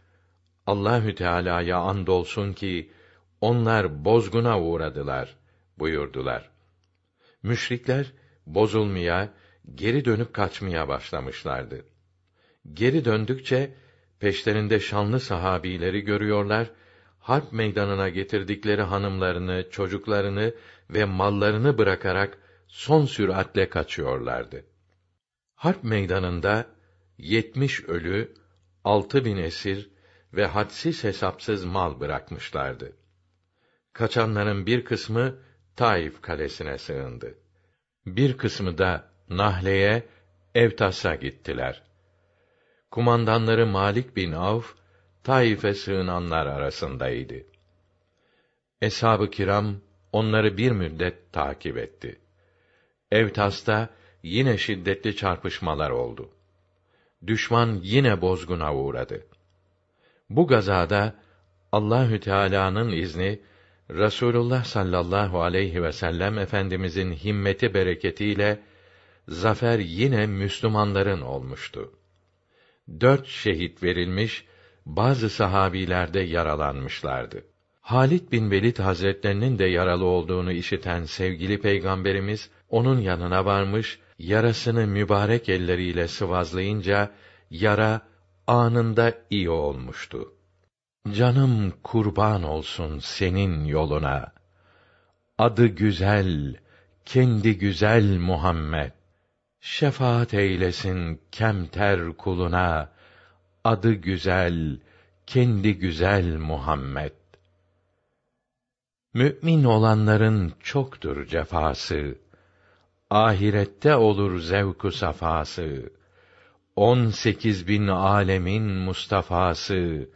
Allahü Teala'ya andolsun ki onlar bozguna uğradılar buyurdular. Müşrikler bozulmaya, geri dönüp kaçmaya başlamışlardı. Geri döndükçe peşlerinde şanlı sahabileri görüyorlar, harp meydanına getirdikleri hanımlarını, çocuklarını ve mallarını bırakarak son süratle kaçıyorlardı. Harp meydanında yetmiş ölü, altı bin esir ve hadsiz hesapsız mal bırakmışlardı. Kaçanların bir kısmı Taif kalesine sığındı. Bir kısmı da Nahle'ye, Evtas'a gittiler. Kumandanları Malik bin Avf, Taif'e sığınanlar arasındaydı. Eshab-ı kiram onları bir müddet takip etti. Evtas'ta yine şiddetli çarpışmalar oldu. Düşman yine bozguna uğradı. Bu gazada Allahü Teala'nın izni Rasulullah sallallahu aleyhi ve sellem efendimizin himmeti bereketiyle zafer yine Müslümanların olmuştu. Dört şehit verilmiş, bazı sahabiler de yaralanmışlardı. Halit bin Velid Hazretlerinin de yaralı olduğunu işiten sevgili peygamberimiz onun yanına varmış, yarasını mübarek elleriyle sıvazlayınca yara anında iyi olmuştu. Canım kurban olsun senin yoluna. Adı güzel, kendi güzel Muhammed. Şefaat eylesin kemter kuluna. Adı güzel, kendi güzel Muhammed. Mü'min olanların çoktur cefası. Ahirette olur zevku safası. On sekiz bin alemin Mustafası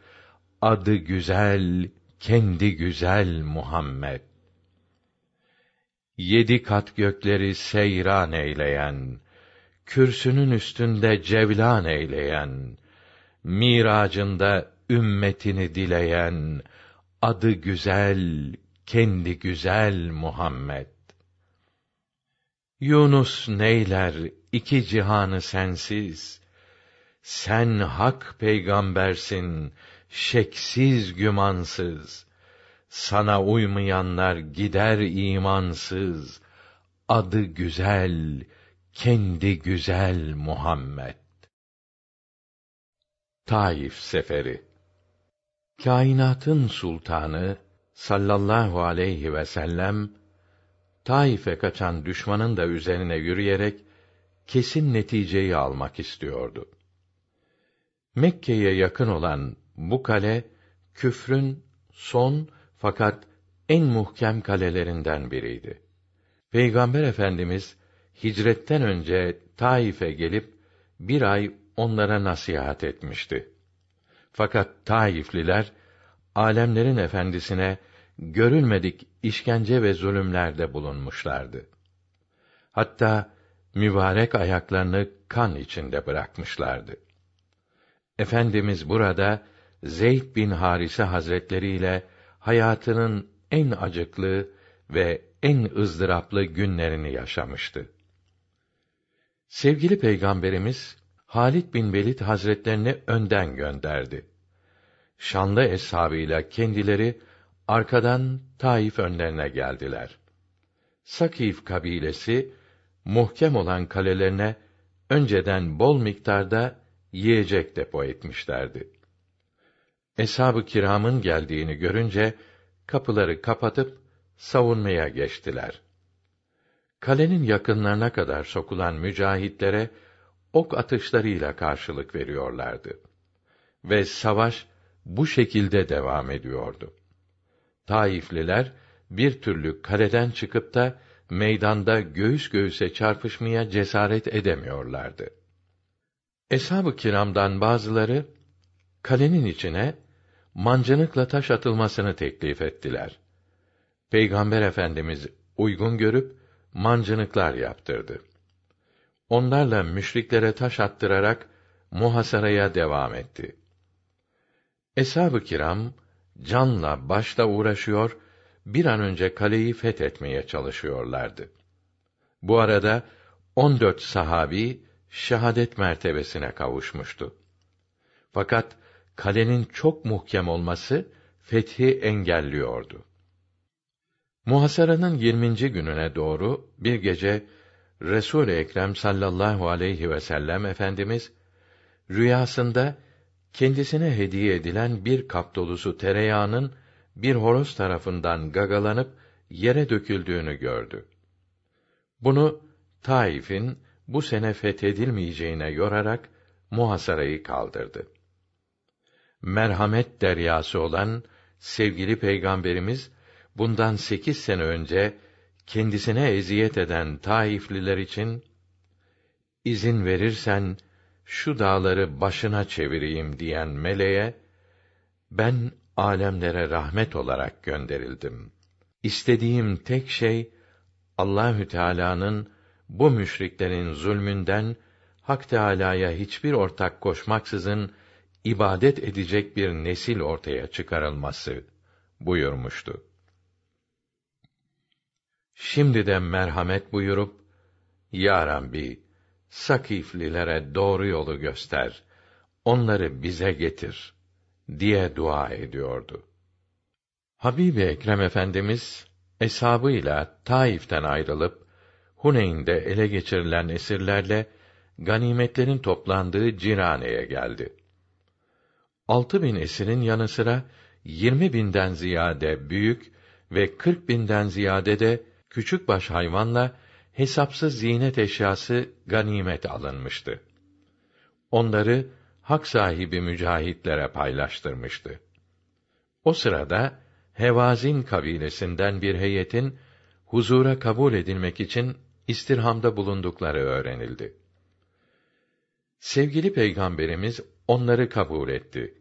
adı güzel, kendi güzel Muhammed. Yedi kat gökleri seyran eyleyen, kürsünün üstünde cevlan eyleyen, miracında ümmetini dileyen, adı güzel, kendi güzel Muhammed. Yunus neyler iki cihanı sensiz? Sen hak peygambersin, şeksiz gümansız. Sana uymayanlar gider imansız. Adı güzel, kendi güzel Muhammed. Taif seferi Kainatın sultanı sallallahu aleyhi ve sellem Taif'e kaçan düşmanın da üzerine yürüyerek kesin neticeyi almak istiyordu. Mekke'ye yakın olan bu kale küfrün son fakat en muhkem kalelerinden biriydi. Peygamber Efendimiz hicretten önce Taif'e gelip bir ay onlara nasihat etmişti. Fakat Taifliler alemlerin efendisine görülmedik işkence ve zulümlerde bulunmuşlardı. Hatta mübarek ayaklarını kan içinde bırakmışlardı. Efendimiz burada Zeyd bin Harise Hazretleri ile hayatının en acıklı ve en ızdıraplı günlerini yaşamıştı. Sevgili Peygamberimiz Halid bin Velid Hazretlerini önden gönderdi. Şanlı eshabıyla kendileri arkadan Taif önlerine geldiler. Sakif kabilesi muhkem olan kalelerine önceden bol miktarda yiyecek depo etmişlerdi. Eshab-ı kiramın geldiğini görünce kapıları kapatıp savunmaya geçtiler. Kalenin yakınlarına kadar sokulan mücahitlere ok atışlarıyla karşılık veriyorlardı. Ve savaş bu şekilde devam ediyordu. Taifliler bir türlü kaleden çıkıp da meydanda göğüs göğüse çarpışmaya cesaret edemiyorlardı. Eshab-ı kiramdan bazıları kalenin içine mancınıkla taş atılmasını teklif ettiler. Peygamber Efendimiz uygun görüp mancınıklar yaptırdı. Onlarla müşriklere taş attırarak muhasaraya devam etti. Eshab-ı kiram canla başla uğraşıyor, bir an önce kaleyi fethetmeye çalışıyorlardı. Bu arada on dört sahabi şehadet mertebesine kavuşmuştu. Fakat kalenin çok muhkem olması fethi engelliyordu. Muhasaranın 20. gününe doğru bir gece Resul Ekrem sallallahu aleyhi ve sellem efendimiz rüyasında kendisine hediye edilen bir kap dolusu tereyağının bir horoz tarafından gagalanıp yere döküldüğünü gördü. Bunu Taif'in bu sene fethedilmeyeceğine yorarak muhasarayı kaldırdı. Merhamet deryası olan sevgili peygamberimiz bundan sekiz sene önce kendisine eziyet eden Taifliler için izin verirsen şu dağları başına çevireyim diyen meleğe ben alemlere rahmet olarak gönderildim. İstediğim tek şey Allahü Teala'nın bu müşriklerin zulmünden Hak Teâlâ'ya hiçbir ortak koşmaksızın ibadet edecek bir nesil ortaya çıkarılması buyurmuştu. Şimdi de merhamet buyurup, Ya Rabbi, Sakiflilere doğru yolu göster, onları bize getir, diye dua ediyordu. Habib Ekrem Efendimiz, eshabıyla Taif'ten ayrılıp, Huneyn'de ele geçirilen esirlerle, ganimetlerin toplandığı Cirane'ye geldi. Altı bin esirin yanı sıra, yirmi binden ziyade büyük ve kırk binden ziyade de küçük baş hayvanla hesapsız ziynet eşyası ganimet alınmıştı. Onları hak sahibi mücahitlere paylaştırmıştı. O sırada Hevazin kabilesinden bir heyetin huzura kabul edilmek için istirhamda bulundukları öğrenildi. Sevgili Peygamberimiz onları kabul etti.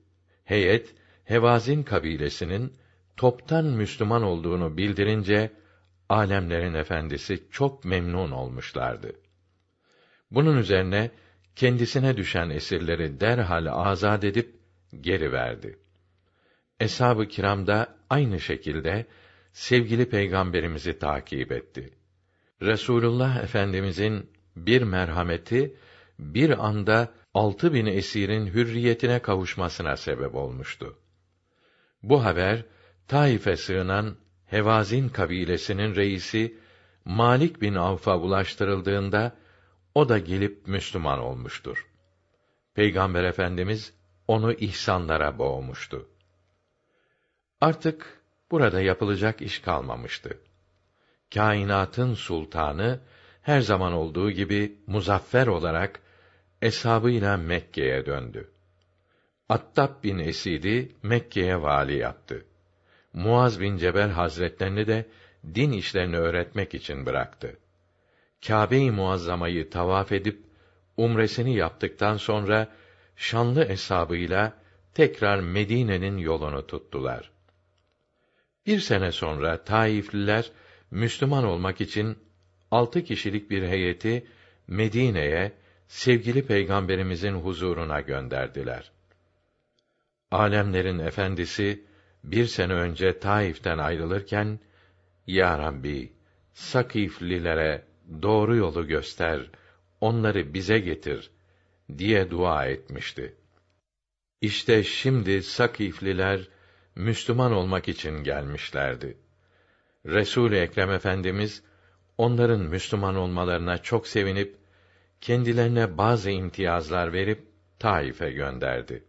Heyet Hevazin kabilesinin toptan Müslüman olduğunu bildirince alemlerin efendisi çok memnun olmuşlardı. Bunun üzerine kendisine düşen esirleri derhal azad edip geri verdi. Eshab-ı kiram da aynı şekilde sevgili peygamberimizi takip etti. Resulullah Efendimizin bir merhameti bir anda altı bin esirin hürriyetine kavuşmasına sebep olmuştu. Bu haber Taif'e sığınan Hevazin kabilesinin reisi Malik bin Avf'a ulaştırıldığında o da gelip Müslüman olmuştur. Peygamber Efendimiz onu ihsanlara boğmuştu. Artık burada yapılacak iş kalmamıştı. Kainatın sultanı her zaman olduğu gibi muzaffer olarak eshabıyla Mekke'ye döndü. Attab bin Esid'i Mekke'ye vali yaptı. Muaz bin Cebel Hazretlerini de din işlerini öğretmek için bıraktı. Kâbe-i Muazzama'yı tavaf edip umresini yaptıktan sonra şanlı eshabıyla tekrar Medine'nin yolunu tuttular. Bir sene sonra Taifliler Müslüman olmak için altı kişilik bir heyeti Medine'ye sevgili peygamberimizin huzuruna gönderdiler. Alemlerin efendisi bir sene önce Taif'ten ayrılırken Ya Rabbi Sakiflilere doğru yolu göster, onları bize getir diye dua etmişti. İşte şimdi Sakifliler Müslüman olmak için gelmişlerdi. Resul Ekrem Efendimiz onların Müslüman olmalarına çok sevinip kendilerine bazı imtiyazlar verip Taif'e gönderdi.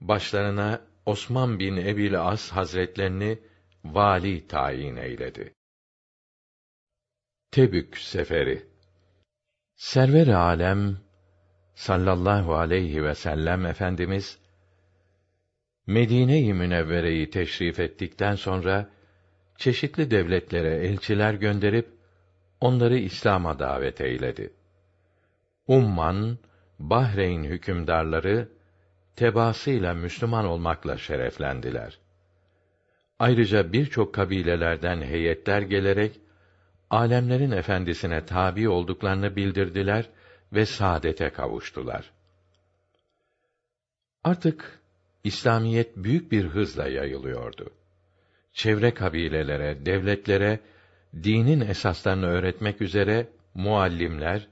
Başlarına Osman bin Ebil As Hazretlerini vali tayin eyledi. Tebük seferi Server alem sallallahu aleyhi ve sellem efendimiz Medine-i Münevvere'yi teşrif ettikten sonra çeşitli devletlere elçiler gönderip onları İslam'a davet eyledi. Umman, Bahreyn hükümdarları tebaasıyla Müslüman olmakla şereflendiler. Ayrıca birçok kabilelerden heyetler gelerek alemlerin efendisine tabi olduklarını bildirdiler ve saadete kavuştular. Artık İslamiyet büyük bir hızla yayılıyordu. Çevre kabilelere, devletlere dinin esaslarını öğretmek üzere muallimler,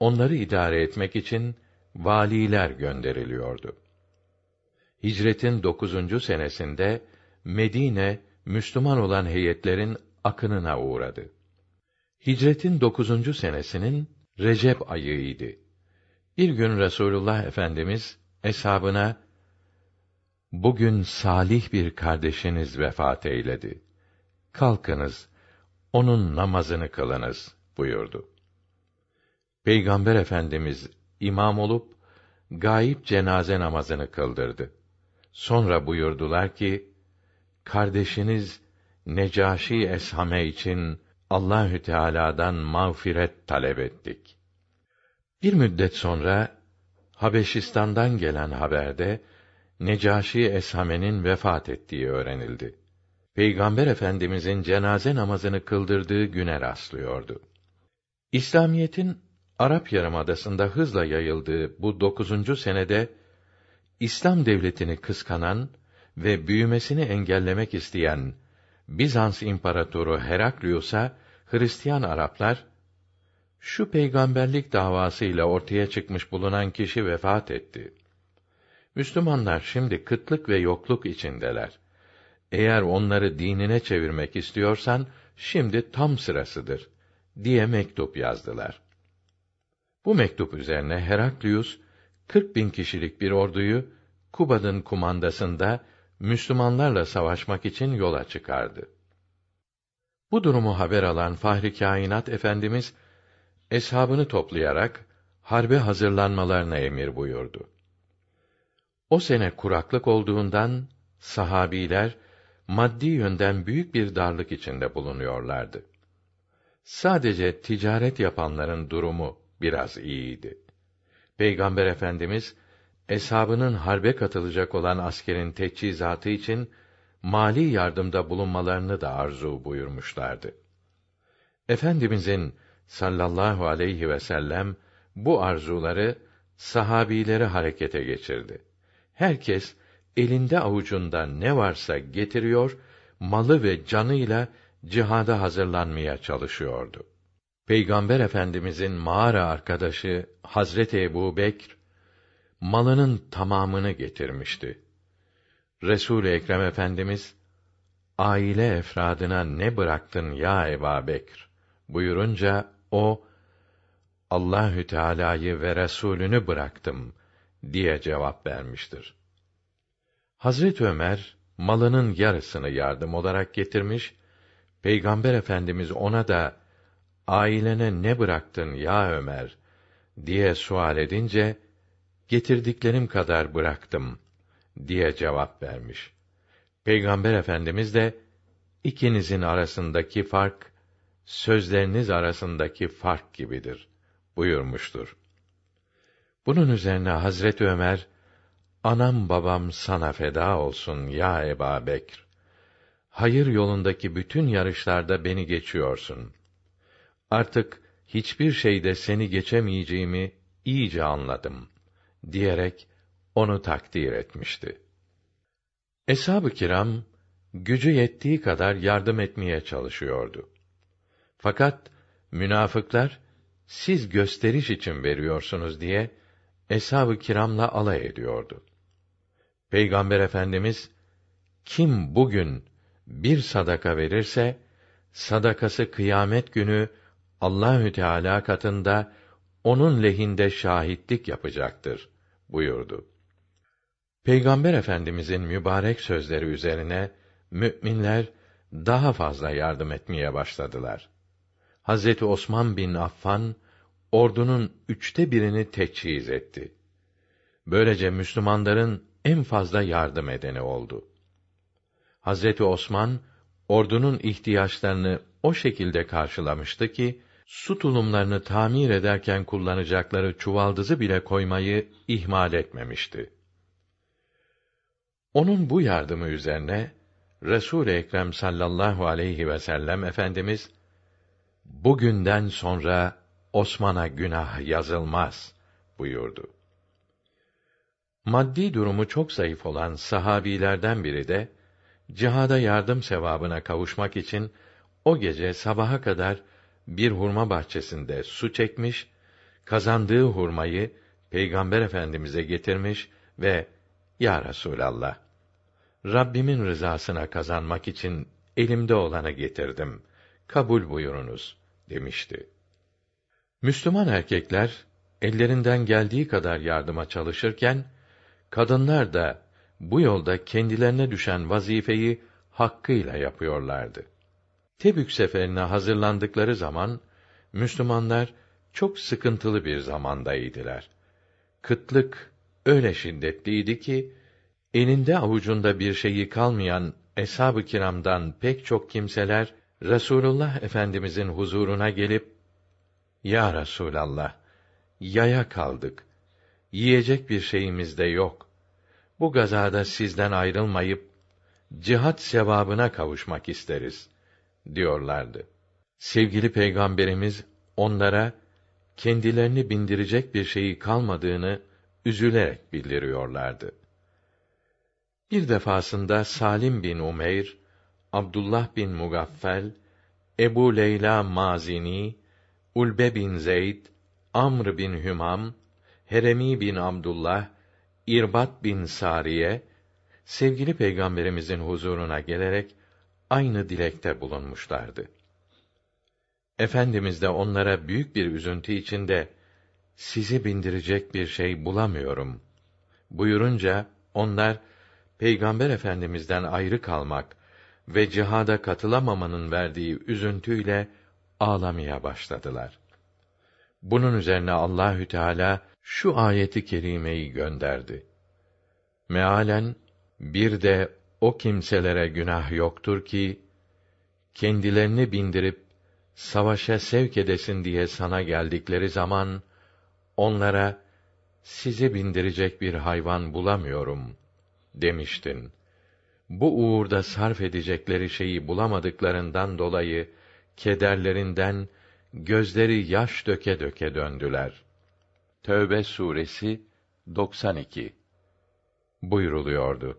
onları idare etmek için valiler gönderiliyordu. Hicretin dokuzuncu senesinde Medine Müslüman olan heyetlerin akınına uğradı. Hicretin dokuzuncu senesinin Recep ayıydı. Bir gün Resulullah Efendimiz eshabına Bugün salih bir kardeşiniz vefat eyledi. Kalkınız, onun namazını kılınız buyurdu. Peygamber Efendimiz imam olup gayip cenaze namazını kıldırdı. Sonra buyurdular ki: Kardeşiniz Necaşi Eshame için Allahü Teala'dan mağfiret talep ettik. Bir müddet sonra Habeşistan'dan gelen haberde Necaşi Eshame'nin vefat ettiği öğrenildi. Peygamber Efendimizin cenaze namazını kıldırdığı güne rastlıyordu. İslamiyetin Arap Yarımadası'nda hızla yayıldığı bu dokuzuncu senede İslam devletini kıskanan ve büyümesini engellemek isteyen Bizans İmparatoru Heraklius'a Hristiyan Araplar şu peygamberlik davasıyla ortaya çıkmış bulunan kişi vefat etti. Müslümanlar şimdi kıtlık ve yokluk içindeler. Eğer onları dinine çevirmek istiyorsan şimdi tam sırasıdır diye mektup yazdılar. Bu mektup üzerine Heraklius 40 bin kişilik bir orduyu Kubad'ın kumandasında Müslümanlarla savaşmak için yola çıkardı. Bu durumu haber alan Fahri Kainat Efendimiz eshabını toplayarak harbe hazırlanmalarına emir buyurdu. O sene kuraklık olduğundan sahabiler maddi yönden büyük bir darlık içinde bulunuyorlardı. Sadece ticaret yapanların durumu biraz iyiydi. Peygamber Efendimiz eshabının harbe katılacak olan askerin teçhizatı için mali yardımda bulunmalarını da arzu buyurmuşlardı. Efendimizin sallallahu aleyhi ve sellem bu arzuları sahabileri harekete geçirdi. Herkes elinde avucunda ne varsa getiriyor, malı ve canıyla cihada hazırlanmaya çalışıyordu. Peygamber Efendimizin mağara arkadaşı Hazreti Ebu Bekr, malının tamamını getirmişti. resul Ekrem Efendimiz, aile efradına ne bıraktın ya Ebu Bekr buyurunca o Allahü Teala'yı ve Resulünü bıraktım diye cevap vermiştir. Hazret Ömer malının yarısını yardım olarak getirmiş, Peygamber Efendimiz ona da ailene ne bıraktın ya Ömer diye sual edince getirdiklerim kadar bıraktım diye cevap vermiş. Peygamber Efendimiz de ikinizin arasındaki fark sözleriniz arasındaki fark gibidir buyurmuştur. Bunun üzerine Hazret Ömer anam babam sana feda olsun ya Eba Bekr. Hayır yolundaki bütün yarışlarda beni geçiyorsun. Artık hiçbir şeyde seni geçemeyeceğimi iyice anladım diyerek onu takdir etmişti. Eshab-ı kiram gücü yettiği kadar yardım etmeye çalışıyordu. Fakat münafıklar siz gösteriş için veriyorsunuz diye eshab-ı kiramla alay ediyordu. Peygamber Efendimiz kim bugün bir sadaka verirse sadakası kıyamet günü Allahü Teala katında onun lehinde şahitlik yapacaktır buyurdu. Peygamber Efendimizin mübarek sözleri üzerine müminler daha fazla yardım etmeye başladılar. Hazreti Osman bin Affan ordunun üçte birini teçhiz etti. Böylece Müslümanların en fazla yardım edeni oldu. Hazreti Osman ordunun ihtiyaçlarını o şekilde karşılamıştı ki su tulumlarını tamir ederken kullanacakları çuvaldızı bile koymayı ihmal etmemişti. Onun bu yardımı üzerine Resul Ekrem sallallahu aleyhi ve sellem efendimiz bugünden sonra Osman'a günah yazılmaz buyurdu. Maddi durumu çok zayıf olan sahabilerden biri de cihada yardım sevabına kavuşmak için o gece sabaha kadar bir hurma bahçesinde su çekmiş, kazandığı hurmayı Peygamber Efendimize getirmiş ve Ya Resulallah, Rabbimin rızasına kazanmak için elimde olanı getirdim. Kabul buyurunuz demişti. Müslüman erkekler ellerinden geldiği kadar yardıma çalışırken kadınlar da bu yolda kendilerine düşen vazifeyi hakkıyla yapıyorlardı. Tebük seferine hazırlandıkları zaman Müslümanlar çok sıkıntılı bir zamandaydılar. Kıtlık öyle şiddetliydi ki elinde avucunda bir şeyi kalmayan eshab-ı kiramdan pek çok kimseler Resulullah Efendimizin huzuruna gelip Ya Resulallah yaya kaldık. Yiyecek bir şeyimiz de yok. Bu gazada sizden ayrılmayıp cihat sevabına kavuşmak isteriz diyorlardı. Sevgili peygamberimiz onlara kendilerini bindirecek bir şeyi kalmadığını üzülerek bildiriyorlardı. Bir defasında Salim bin Umeyr, Abdullah bin Mugaffel, Ebu Leyla Mazini, Ulbe bin Zeyd, Amr bin Hümam, Heremi bin Abdullah, İrbat bin Sariye, sevgili peygamberimizin huzuruna gelerek aynı dilekte bulunmuşlardı. Efendimiz de onlara büyük bir üzüntü içinde sizi bindirecek bir şey bulamıyorum buyurunca onlar Peygamber Efendimizden ayrı kalmak ve cihada katılamamanın verdiği üzüntüyle ağlamaya başladılar. Bunun üzerine Allahü Teala şu ayeti kerimeyi gönderdi. Mealen bir de o kimselere günah yoktur ki kendilerini bindirip savaşa sevk edesin diye sana geldikleri zaman onlara sizi bindirecek bir hayvan bulamıyorum demiştin. Bu uğurda sarf edecekleri şeyi bulamadıklarından dolayı kederlerinden gözleri yaş döke döke döndüler. Tövbe suresi 92 buyuruluyordu.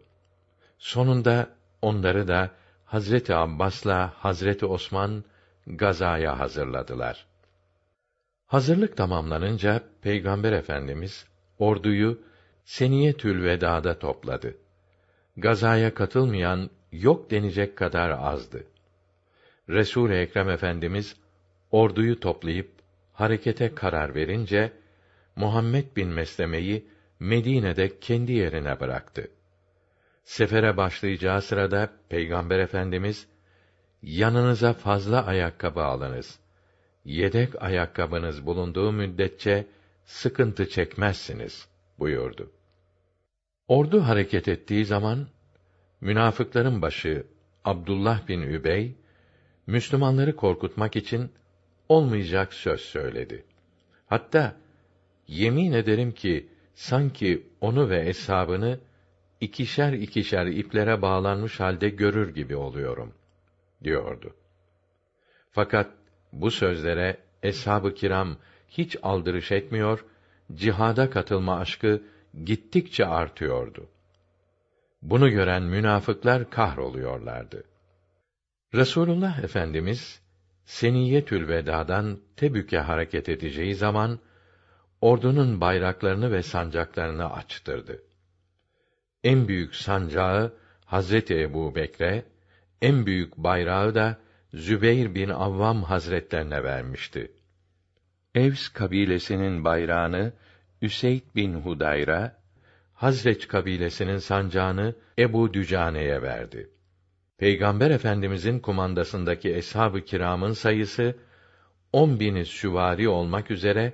Sonunda onları da Hazreti Abbas'la Hazreti Osman gazaya hazırladılar. Hazırlık tamamlanınca Peygamber Efendimiz orduyu Seniyetül Veda'da topladı. Gazaya katılmayan yok denecek kadar azdı. Resul Ekrem Efendimiz orduyu toplayıp harekete karar verince Muhammed bin Mesleme'yi Medine'de kendi yerine bıraktı. Sefere başlayacağı sırada Peygamber Efendimiz yanınıza fazla ayakkabı alınız. Yedek ayakkabınız bulunduğu müddetçe sıkıntı çekmezsiniz buyurdu. Ordu hareket ettiği zaman münafıkların başı Abdullah bin Übey Müslümanları korkutmak için olmayacak söz söyledi. Hatta yemin ederim ki sanki onu ve eshabını ikişer ikişer iplere bağlanmış halde görür gibi oluyorum diyordu. Fakat bu sözlere eshab-ı kiram hiç aldırış etmiyor, cihada katılma aşkı gittikçe artıyordu. Bunu gören münafıklar kahroluyorlardı. Resulullah Efendimiz Seniyetül Veda'dan Tebük'e hareket edeceği zaman ordunun bayraklarını ve sancaklarını açtırdı. En büyük sancağı Hazreti Ebu Bekre, en büyük bayrağı da Zübeyr bin Avvam Hazretlerine vermişti. Evs kabilesinin bayrağını Üseyd bin Hudayra, Hazreç kabilesinin sancağını Ebu Dücane'ye verdi. Peygamber Efendimizin kumandasındaki eshab-ı kiramın sayısı on bini süvari olmak üzere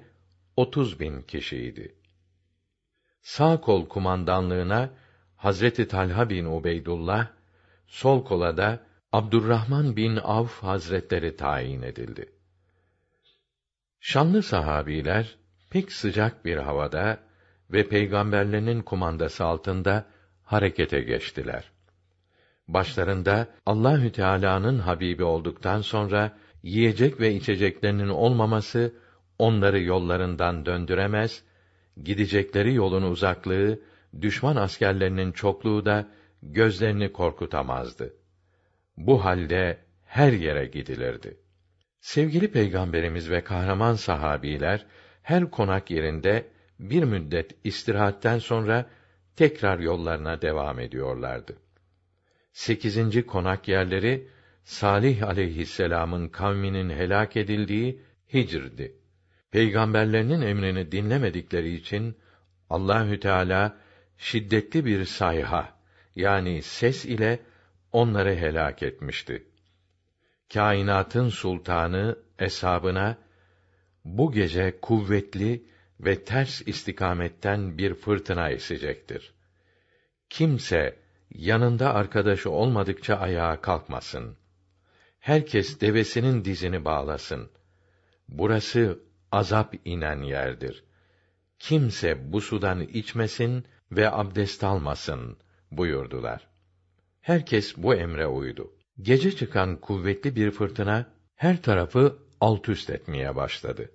otuz bin kişiydi. Sağ kol kumandanlığına Hazreti Talha bin Ubeydullah, sol kola da Abdurrahman bin Avf Hazretleri tayin edildi. Şanlı sahabiler pek sıcak bir havada ve peygamberlerinin kumandası altında harekete geçtiler. Başlarında Allahü Teala'nın habibi olduktan sonra yiyecek ve içeceklerinin olmaması onları yollarından döndüremez, gidecekleri yolun uzaklığı, düşman askerlerinin çokluğu da gözlerini korkutamazdı. Bu halde her yere gidilirdi. Sevgili Peygamberimiz ve kahraman sahabiler her konak yerinde bir müddet istirahatten sonra tekrar yollarına devam ediyorlardı. Sekizinci konak yerleri Salih aleyhisselam'ın kavminin helak edildiği Hicr'di. Peygamberlerinin emrini dinlemedikleri için Allahü Teala şiddetli bir sayha yani ses ile onları helak etmişti. Kainatın sultanı eshabına bu gece kuvvetli ve ters istikametten bir fırtına esecektir. Kimse yanında arkadaşı olmadıkça ayağa kalkmasın. Herkes devesinin dizini bağlasın. Burası azap inen yerdir. Kimse bu sudan içmesin ve abdest almasın buyurdular. Herkes bu emre uydu. Gece çıkan kuvvetli bir fırtına her tarafı alt üst etmeye başladı.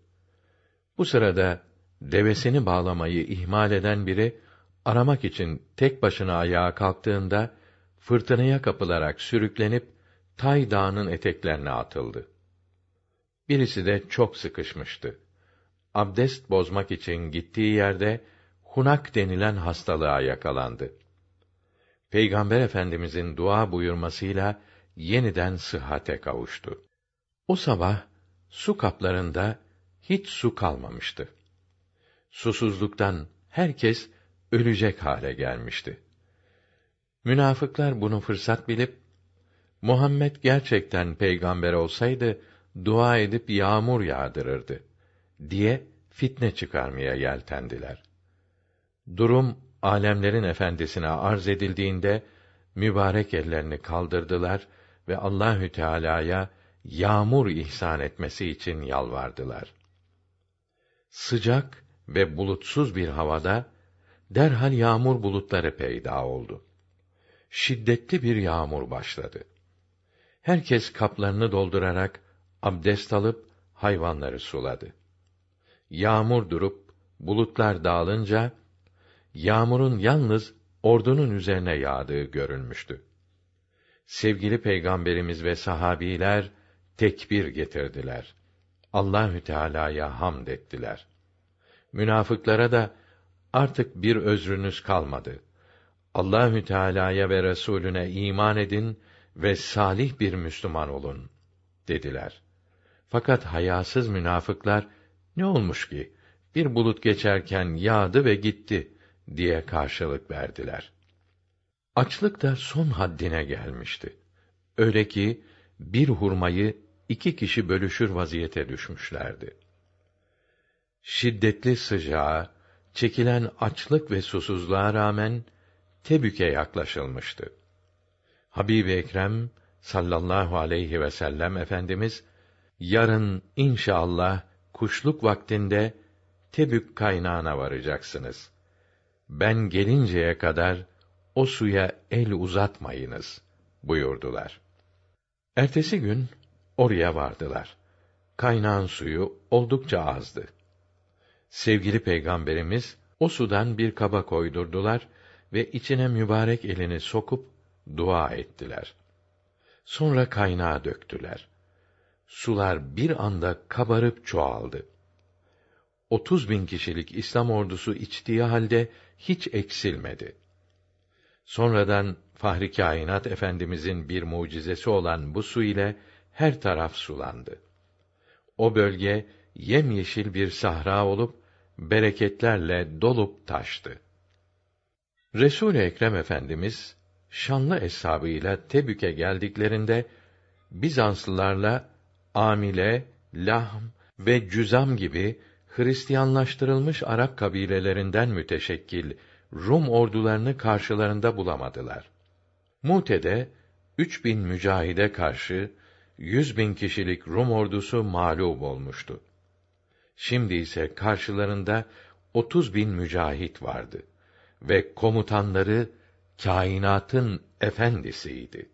Bu sırada devesini bağlamayı ihmal eden biri aramak için tek başına ayağa kalktığında fırtınaya kapılarak sürüklenip Tay Dağı'nın eteklerine atıldı. Birisi de çok sıkışmıştı. Abdest bozmak için gittiği yerde hunak denilen hastalığa yakalandı. Peygamber Efendimizin dua buyurmasıyla yeniden sıhhate kavuştu. O sabah su kaplarında hiç su kalmamıştı. Susuzluktan herkes ölecek hale gelmişti. Münafıklar bunu fırsat bilip Muhammed gerçekten peygamber olsaydı dua edip yağmur yağdırırdı diye fitne çıkarmaya yeltendiler. Durum alemlerin efendisine arz edildiğinde mübarek ellerini kaldırdılar ve Allahü Teala'ya yağmur ihsan etmesi için yalvardılar. Sıcak ve bulutsuz bir havada derhal yağmur bulutları peyda oldu. Şiddetli bir yağmur başladı. Herkes kaplarını doldurarak abdest alıp hayvanları suladı. Yağmur durup bulutlar dağılınca yağmurun yalnız ordunun üzerine yağdığı görülmüştü. Sevgili peygamberimiz ve sahabiler tekbir getirdiler. Allahü Teala'ya hamd ettiler. Münafıklara da artık bir özrünüz kalmadı. Allahü Teala'ya ve Resulüne iman edin ve salih bir Müslüman olun dediler. Fakat hayasız münafıklar ne olmuş ki bir bulut geçerken yağdı ve gitti diye karşılık verdiler. Açlık da son haddine gelmişti. Öyle ki bir hurmayı iki kişi bölüşür vaziyete düşmüşlerdi. Şiddetli sıcağa, çekilen açlık ve susuzluğa rağmen Tebük'e yaklaşılmıştı. Habib Ekrem sallallahu aleyhi ve sellem efendimiz yarın inşallah kuşluk vaktinde Tebük kaynağına varacaksınız. Ben gelinceye kadar o suya el uzatmayınız buyurdular. Ertesi gün oraya vardılar. Kaynağın suyu oldukça azdı. Sevgili peygamberimiz o sudan bir kaba koydurdular ve içine mübarek elini sokup dua ettiler. Sonra kaynağa döktüler. Sular bir anda kabarıp çoğaldı. Otuz bin kişilik İslam ordusu içtiği halde hiç eksilmedi. Sonradan Fahri Kainat Efendimizin bir mucizesi olan bu su ile her taraf sulandı. O bölge yemyeşil bir sahra olup bereketlerle dolup taştı. Resul Ekrem Efendimiz şanlı eshabıyla Tebük'e geldiklerinde Bizanslılarla Amile, Lahm ve Cüzam gibi Hristiyanlaştırılmış Arap kabilelerinden müteşekkil Rum ordularını karşılarında bulamadılar. Mute'de üç bin mücahide karşı yüz bin kişilik Rum ordusu mağlup olmuştu. Şimdi ise karşılarında otuz bin mücahit vardı ve komutanları kainatın efendisiydi.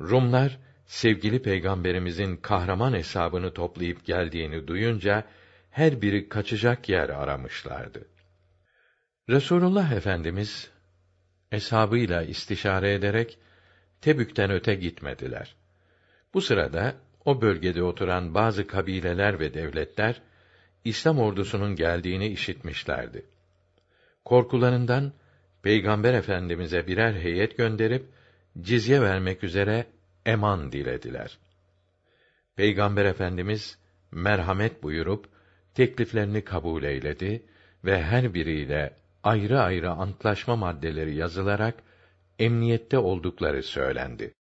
Rumlar sevgili peygamberimizin kahraman hesabını toplayıp geldiğini duyunca her biri kaçacak yer aramışlardı. Resulullah Efendimiz eshabıyla istişare ederek Tebük'ten öte gitmediler. Bu sırada o bölgede oturan bazı kabileler ve devletler İslam ordusunun geldiğini işitmişlerdi. Korkularından Peygamber Efendimize birer heyet gönderip cizye vermek üzere eman dilediler. Peygamber Efendimiz merhamet buyurup tekliflerini kabul eyledi ve her biriyle ayrı ayrı antlaşma maddeleri yazılarak emniyette oldukları söylendi.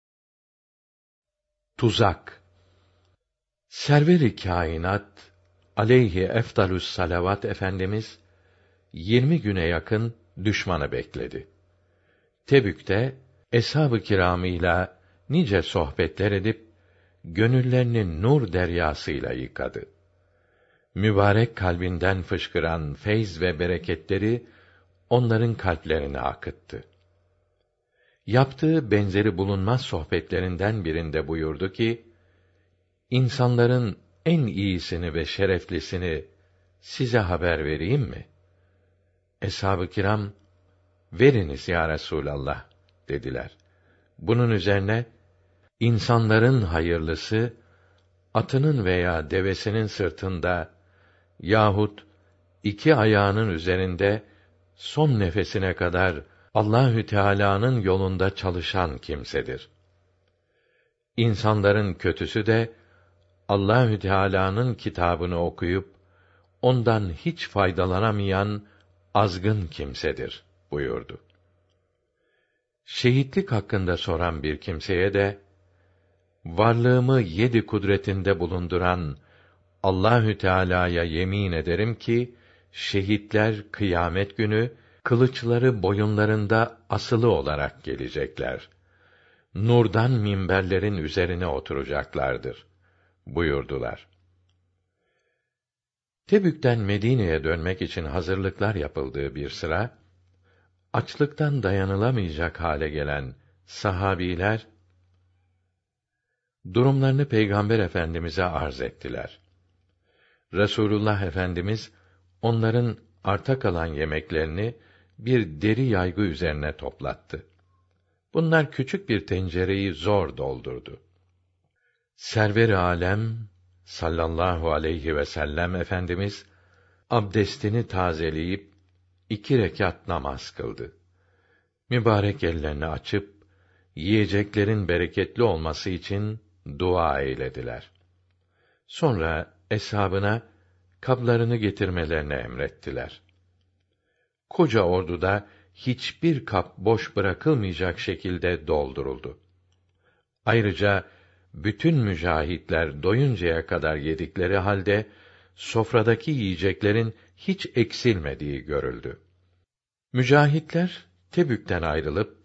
Tuzak Serveri kainat aleyhi efdalus salavat efendimiz 20 güne yakın düşmanı bekledi. Tebük'te eshab-ı kiramıyla nice sohbetler edip gönüllerini nur deryasıyla yıkadı. Mübarek kalbinden fışkıran feyz ve bereketleri onların kalplerine akıttı. Yaptığı benzeri bulunmaz sohbetlerinden birinde buyurdu ki: İnsanların en iyisini ve şereflisini size haber vereyim mi? Eshab-ı kiram, veriniz ya Resûlallah dediler. Bunun üzerine, insanların hayırlısı, atının veya devesinin sırtında yahut iki ayağının üzerinde son nefesine kadar Allahü Teala'nın yolunda çalışan kimsedir. İnsanların kötüsü de Allahü Teala'nın kitabını okuyup ondan hiç faydalanamayan azgın kimsedir buyurdu. Şehitlik hakkında soran bir kimseye de varlığımı yedi kudretinde bulunduran Allahü Teala'ya yemin ederim ki şehitler kıyamet günü kılıçları boyunlarında asılı olarak gelecekler. Nurdan minberlerin üzerine oturacaklardır buyurdular. Tebük'ten Medine'ye dönmek için hazırlıklar yapıldığı bir sıra, açlıktan dayanılamayacak hale gelen sahabiler, durumlarını Peygamber Efendimiz'e arz ettiler. Resulullah Efendimiz, onların arta kalan yemeklerini bir deri yaygı üzerine toplattı. Bunlar küçük bir tencereyi zor doldurdu. Server alem sallallahu aleyhi ve sellem efendimiz abdestini tazeleyip iki rekat namaz kıldı. Mübarek ellerini açıp yiyeceklerin bereketli olması için dua eylediler. Sonra eshabına kablarını getirmelerini emrettiler. Koca orduda hiçbir kap boş bırakılmayacak şekilde dolduruldu. Ayrıca bütün mücahitler doyuncaya kadar yedikleri halde sofradaki yiyeceklerin hiç eksilmediği görüldü. Mücahitler Tebük'ten ayrılıp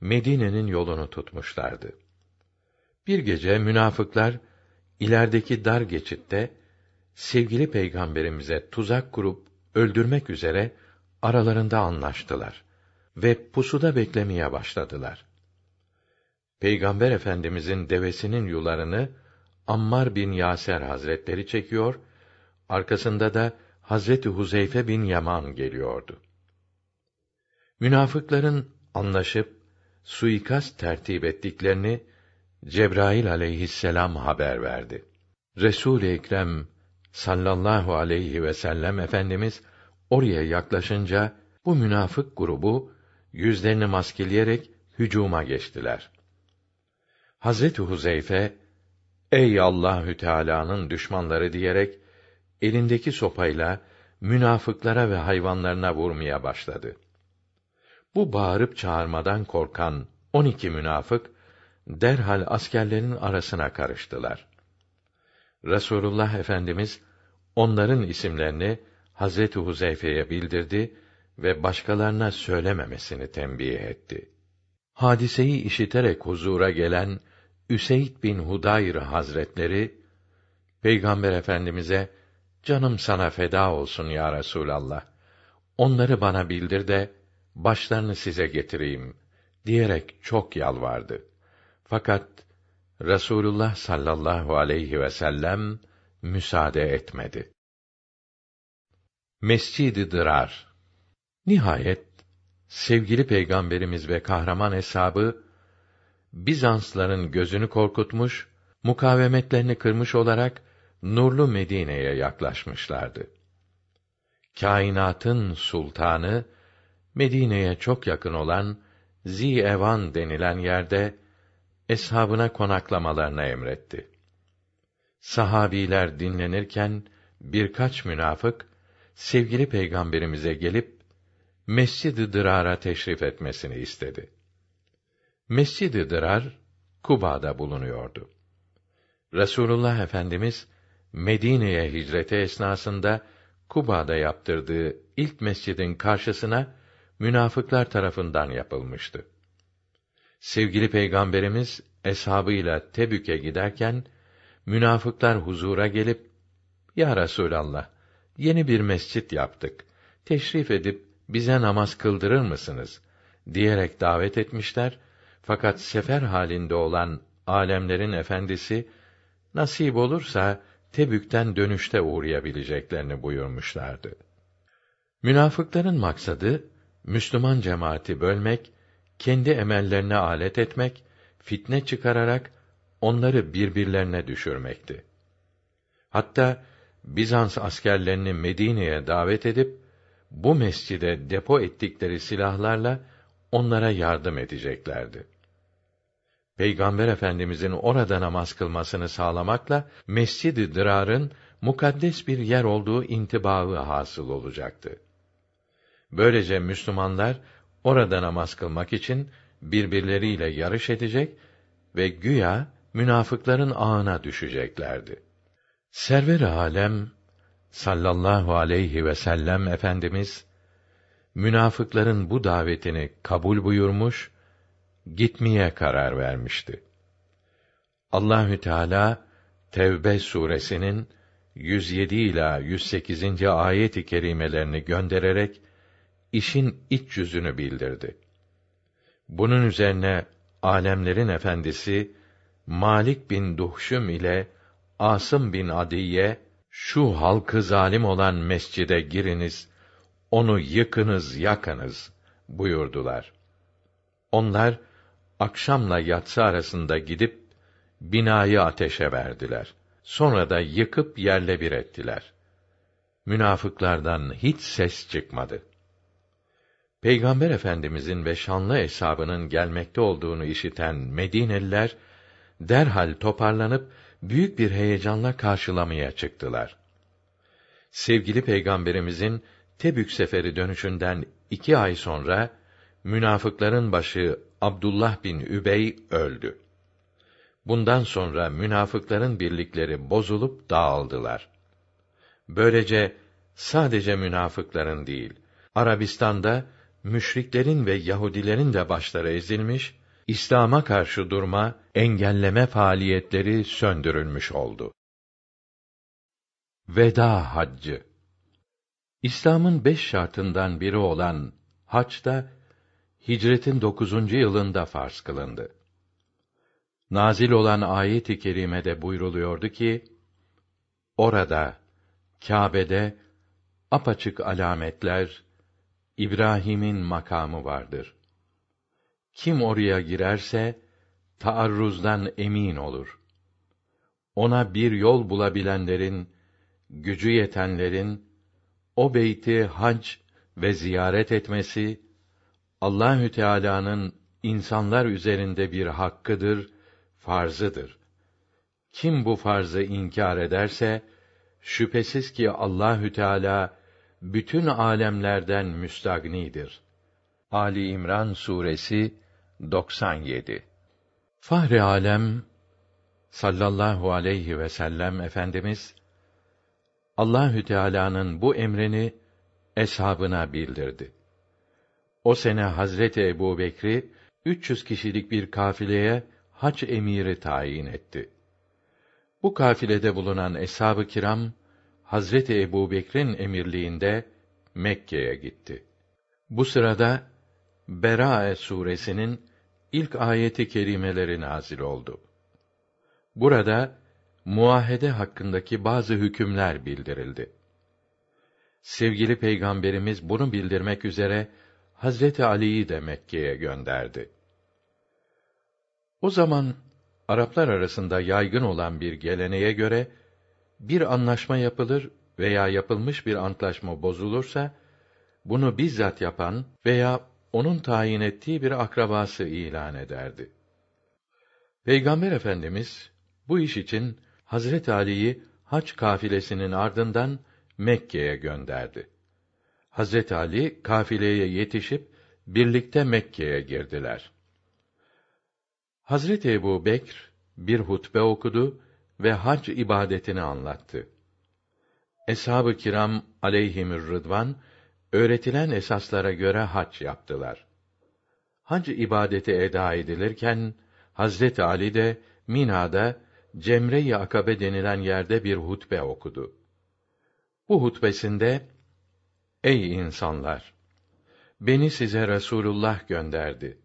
Medine'nin yolunu tutmuşlardı. Bir gece münafıklar ilerideki dar geçitte sevgili peygamberimize tuzak kurup öldürmek üzere aralarında anlaştılar ve pusuda beklemeye başladılar. Peygamber Efendimizin devesinin yularını Ammar bin Yaser Hazretleri çekiyor, arkasında da Hazreti Huzeyfe bin Yaman geliyordu. Münafıkların anlaşıp suikast tertip ettiklerini Cebrail aleyhisselam haber verdi. Resul-i Ekrem sallallahu aleyhi ve sellem efendimiz oraya yaklaşınca bu münafık grubu yüzlerini maskeleyerek hücuma geçtiler. Hazreti Huzeyfe Ey Allahü Teala'nın düşmanları diyerek elindeki sopayla münafıklara ve hayvanlarına vurmaya başladı. Bu bağırıp çağırmadan korkan on iki münafık derhal askerlerin arasına karıştılar. Resulullah Efendimiz onların isimlerini Hazreti Huzeyfe'ye bildirdi ve başkalarına söylememesini tembih etti. Hadiseyi işiterek huzura gelen Üseyd bin Hudayr Hazretleri Peygamber Efendimize canım sana feda olsun ya Resulallah. Onları bana bildir de başlarını size getireyim diyerek çok yalvardı. Fakat Resulullah sallallahu aleyhi ve sellem müsaade etmedi. Mescid-i Dırar Nihayet sevgili peygamberimiz ve kahraman hesabı Bizansların gözünü korkutmuş, mukavemetlerini kırmış olarak nurlu Medine'ye yaklaşmışlardı. Kainatın sultanı Medine'ye çok yakın olan Zi-Evan denilen yerde eshabına konaklamalarını emretti. Sahabiler dinlenirken birkaç münafık sevgili peygamberimize gelip Mescid-i Dırar'a teşrif etmesini istedi. Mescid-i Dırar Kuba'da bulunuyordu. Resulullah Efendimiz Medine'ye hicreti esnasında Kuba'da yaptırdığı ilk mescidin karşısına münafıklar tarafından yapılmıştı. Sevgili Peygamberimiz eshabıyla Tebük'e giderken münafıklar huzura gelip Ya Resulallah yeni bir mescit yaptık. Teşrif edip bize namaz kıldırır mısınız? diyerek davet etmişler fakat sefer halinde olan alemlerin efendisi nasip olursa Tebük'ten dönüşte uğrayabileceklerini buyurmuşlardı. Münafıkların maksadı Müslüman cemaati bölmek, kendi emellerine alet etmek, fitne çıkararak onları birbirlerine düşürmekti. Hatta Bizans askerlerini Medine'ye davet edip bu mescide depo ettikleri silahlarla onlara yardım edeceklerdi. Peygamber Efendimizin orada namaz kılmasını sağlamakla Mescid-i Dırar'ın mukaddes bir yer olduğu intibağı hasıl olacaktı. Böylece Müslümanlar orada namaz kılmak için birbirleriyle yarış edecek ve güya münafıkların ağına düşeceklerdi. Server alem sallallahu aleyhi ve sellem efendimiz münafıkların bu davetini kabul buyurmuş, gitmeye karar vermişti. Allahü Teala Tevbe suresinin 107 ila 108. ayet-i kerimelerini göndererek işin iç yüzünü bildirdi. Bunun üzerine alemlerin efendisi Malik bin Duhşüm ile Asım bin Adiye şu halkı zalim olan mescide giriniz onu yıkınız, yakınız buyurdular. Onlar akşamla yatsı arasında gidip binayı ateşe verdiler. Sonra da yıkıp yerle bir ettiler. Münafıklardan hiç ses çıkmadı. Peygamber Efendimizin ve şanlı hesabının gelmekte olduğunu işiten Medineliler derhal toparlanıp büyük bir heyecanla karşılamaya çıktılar. Sevgili Peygamberimizin Tebük seferi dönüşünden iki ay sonra münafıkların başı Abdullah bin Übey öldü. Bundan sonra münafıkların birlikleri bozulup dağıldılar. Böylece sadece münafıkların değil, Arabistan'da müşriklerin ve Yahudilerin de başları ezilmiş, İslam'a karşı durma, engelleme faaliyetleri söndürülmüş oldu. Veda Haccı İslam'ın beş şartından biri olan hac da hicretin dokuzuncu yılında farz kılındı. Nazil olan ayet-i kerimede buyruluyordu ki, orada, Kâbe'de, apaçık alametler, İbrahim'in makamı vardır. Kim oraya girerse, taarruzdan emin olur. Ona bir yol bulabilenlerin, gücü yetenlerin, o beyti hac ve ziyaret etmesi, Allahü Teala'nın insanlar üzerinde bir hakkıdır, farzıdır. Kim bu farzı inkar ederse, şüphesiz ki Allahü Teala bütün alemlerden müstagnidir. Ali İmran suresi 97 Fahri alem sallallahu aleyhi ve sellem efendimiz Allahü Teala'nın bu emrini eshabına bildirdi. O sene Hazreti Ebu Bekri 300 kişilik bir kafileye hac emiri tayin etti. Bu kafilede bulunan eshab-ı kiram Hazreti Ebu Bekir'in emirliğinde Mekke'ye gitti. Bu sırada Berae suresinin ilk ayeti kerimeleri nazil oldu. Burada muahede hakkındaki bazı hükümler bildirildi. Sevgili Peygamberimiz bunu bildirmek üzere Hazreti Ali'yi de Mekke'ye gönderdi. O zaman Araplar arasında yaygın olan bir geleneğe göre bir anlaşma yapılır veya yapılmış bir antlaşma bozulursa bunu bizzat yapan veya onun tayin ettiği bir akrabası ilan ederdi. Peygamber Efendimiz bu iş için Hazret Ali'yi hac kafilesinin ardından Mekke'ye gönderdi. Hazret Ali kafileye yetişip birlikte Mekke'ye girdiler. Hazreti Ebu Bekr bir hutbe okudu ve hac ibadetini anlattı. Eshab-ı kiram aleyhimür rıdvan öğretilen esaslara göre hac yaptılar. Hac ibadeti eda edilirken Hazreti Ali de Mina'da Cemre-i Akabe denilen yerde bir hutbe okudu. Bu hutbesinde Ey insanlar! Beni size Resulullah gönderdi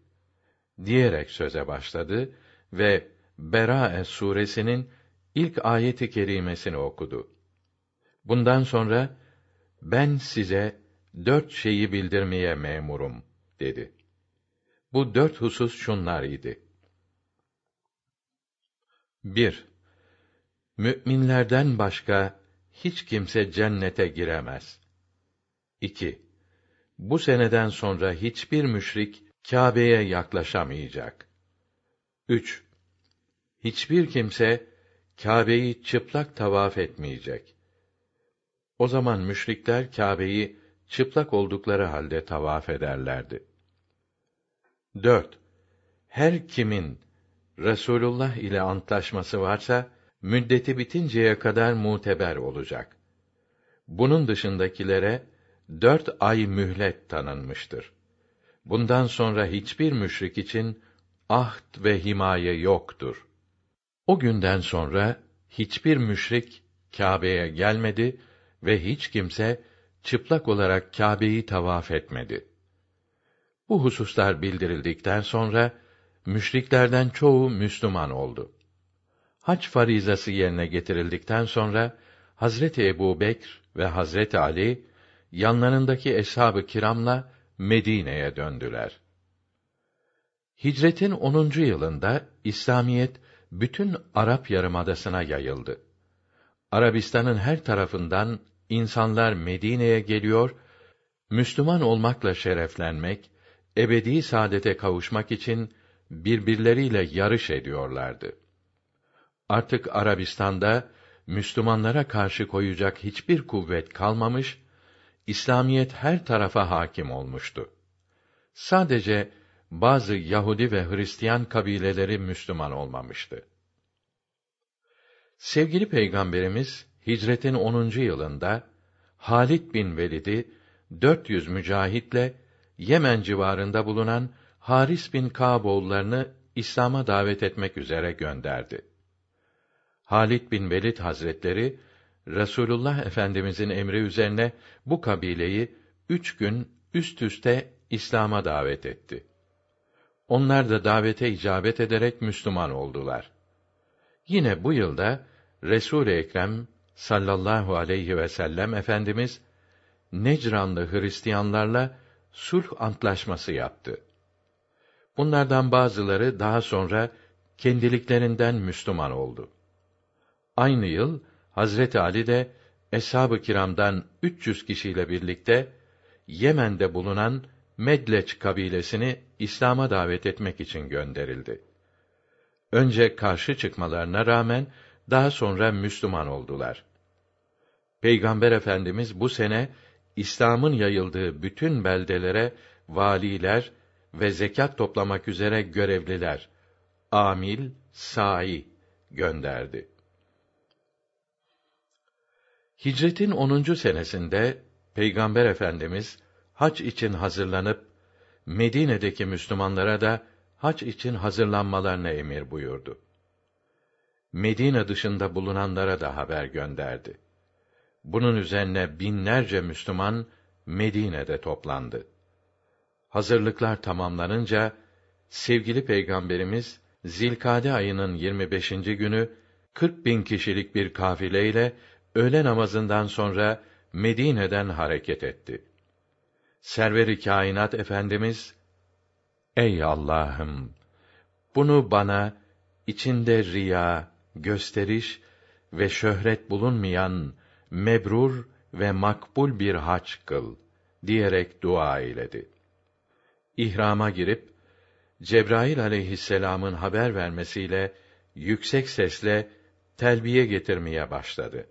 diyerek söze başladı ve Berae suresinin ilk ayeti kerimesini okudu. Bundan sonra ben size dört şeyi bildirmeye memurum dedi. Bu dört husus şunlar idi. 1. Müminlerden başka hiç kimse cennete giremez. 2. Bu seneden sonra hiçbir müşrik Kâbe'ye yaklaşamayacak. 3. Hiçbir kimse Kâbe'yi çıplak tavaf etmeyecek. O zaman müşrikler Kâbe'yi çıplak oldukları halde tavaf ederlerdi. 4. Her kimin Resulullah ile antlaşması varsa müddeti bitinceye kadar muteber olacak. Bunun dışındakilere dört ay mühlet tanınmıştır. Bundan sonra hiçbir müşrik için ahd ve himaye yoktur. O günden sonra hiçbir müşrik Kâbe'ye gelmedi ve hiç kimse çıplak olarak Kâbe'yi tavaf etmedi. Bu hususlar bildirildikten sonra müşriklerden çoğu Müslüman oldu. Hac farizası yerine getirildikten sonra Hazreti Ebu Bekr ve Hazreti Ali yanlarındaki eshab-ı kiramla Medine'ye döndüler. Hicretin 10. yılında İslamiyet bütün Arap Yarımadası'na yayıldı. Arabistan'ın her tarafından insanlar Medine'ye geliyor, Müslüman olmakla şereflenmek, ebedi saadete kavuşmak için birbirleriyle yarış ediyorlardı. Artık Arabistan'da Müslümanlara karşı koyacak hiçbir kuvvet kalmamış, İslamiyet her tarafa hakim olmuştu. Sadece bazı Yahudi ve Hristiyan kabileleri Müslüman olmamıştı. Sevgili Peygamberimiz hicretin 10. yılında Halid bin Velid'i 400 mücahitle Yemen civarında bulunan Haris bin Kâboğullarını İslam'a davet etmek üzere gönderdi. Halid bin Velid Hazretleri Resulullah Efendimizin emri üzerine bu kabileyi üç gün üst üste İslam'a davet etti. Onlar da davete icabet ederek Müslüman oldular. Yine bu yılda Resul Ekrem sallallahu aleyhi ve sellem efendimiz Necranlı Hristiyanlarla sulh antlaşması yaptı. Bunlardan bazıları daha sonra kendiliklerinden Müslüman oldu. Aynı yıl Hazreti Ali de eshab-ı kiramdan 300 kişiyle birlikte Yemen'de bulunan Medleç kabilesini İslam'a davet etmek için gönderildi. Önce karşı çıkmalarına rağmen daha sonra Müslüman oldular. Peygamber Efendimiz bu sene İslam'ın yayıldığı bütün beldelere valiler ve zekat toplamak üzere görevliler, amil, sai gönderdi. Hicretin 10. senesinde Peygamber Efendimiz hac için hazırlanıp Medine'deki Müslümanlara da hac için hazırlanmalarına emir buyurdu. Medine dışında bulunanlara da haber gönderdi. Bunun üzerine binlerce Müslüman Medine'de toplandı. Hazırlıklar tamamlanınca sevgili peygamberimiz Zilkade ayının 25. günü 40 bin kişilik bir kafileyle öğle namazından sonra Medine'den hareket etti. Server-i kainat efendimiz Ey Allah'ım bunu bana içinde riya, gösteriş ve şöhret bulunmayan mebrur ve makbul bir hac kıl diyerek dua eyledi. İhrama girip Cebrail aleyhisselam'ın haber vermesiyle yüksek sesle telbiye getirmeye başladı.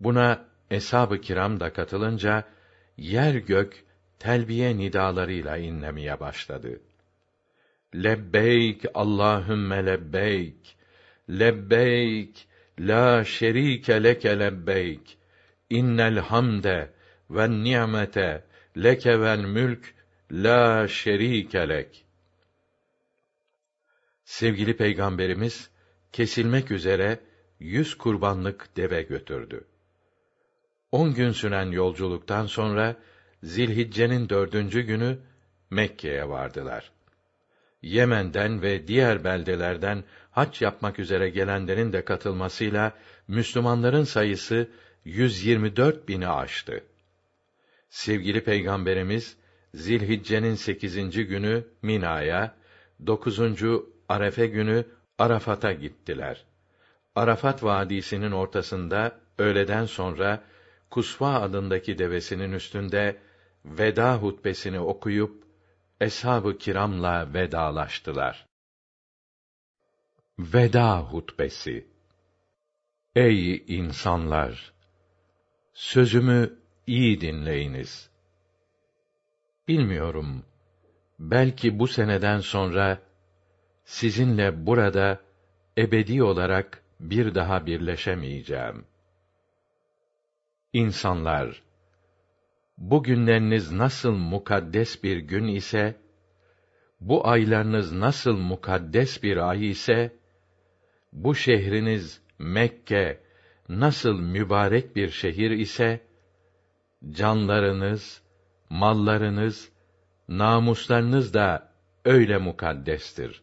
Buna eshab-ı kiram da katılınca yer gök telbiye nidalarıyla inlemeye başladı. Lebbeyk Allahümme lebbeyk. Lebbeyk la şerike leke lebbeyk. İnnel hamde ve nimete leke vel mülk la şerike lek. Sevgili peygamberimiz kesilmek üzere yüz kurbanlık deve götürdü. On gün süren yolculuktan sonra Zilhicce'nin dördüncü günü Mekke'ye vardılar. Yemen'den ve diğer beldelerden hac yapmak üzere gelenlerin de katılmasıyla Müslümanların sayısı 124 bini aştı. Sevgili Peygamberimiz Zilhicce'nin sekizinci günü Mina'ya, dokuzuncu Arefe günü Arafat'a gittiler. Arafat vadisinin ortasında öğleden sonra Kusva adındaki devesinin üstünde veda hutbesini okuyup eshab-ı kiramla vedalaştılar. Veda hutbesi Ey insanlar! Sözümü iyi dinleyiniz. Bilmiyorum, belki bu seneden sonra sizinle burada ebedi olarak bir daha birleşemeyeceğim. İnsanlar, bu günleriniz nasıl mukaddes bir gün ise, bu aylarınız nasıl mukaddes bir ay ise, bu şehriniz Mekke nasıl mübarek bir şehir ise, canlarınız, mallarınız, namuslarınız da öyle mukaddestir.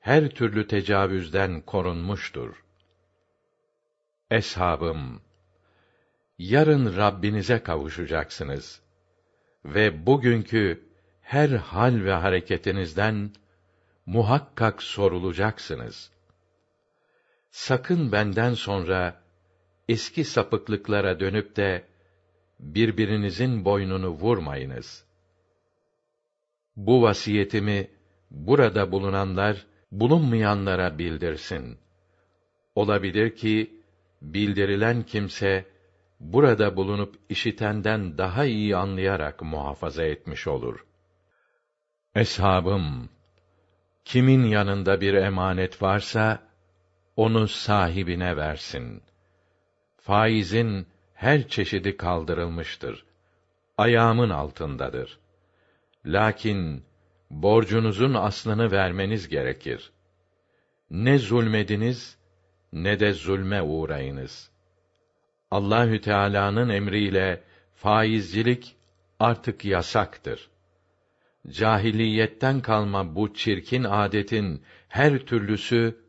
Her türlü tecavüzden korunmuştur. Eshabım, yarın Rabbinize kavuşacaksınız ve bugünkü her hal ve hareketinizden muhakkak sorulacaksınız. Sakın benden sonra eski sapıklıklara dönüp de birbirinizin boynunu vurmayınız. Bu vasiyetimi burada bulunanlar bulunmayanlara bildirsin. Olabilir ki bildirilen kimse burada bulunup işitenden daha iyi anlayarak muhafaza etmiş olur. Eshabım, kimin yanında bir emanet varsa onu sahibine versin. Faizin her çeşidi kaldırılmıştır. Ayağımın altındadır. Lakin borcunuzun aslını vermeniz gerekir. Ne zulmediniz ne de zulme uğrayınız. Allahü Teala'nın emriyle faizcilik artık yasaktır. Cahiliyetten kalma bu çirkin adetin her türlüsü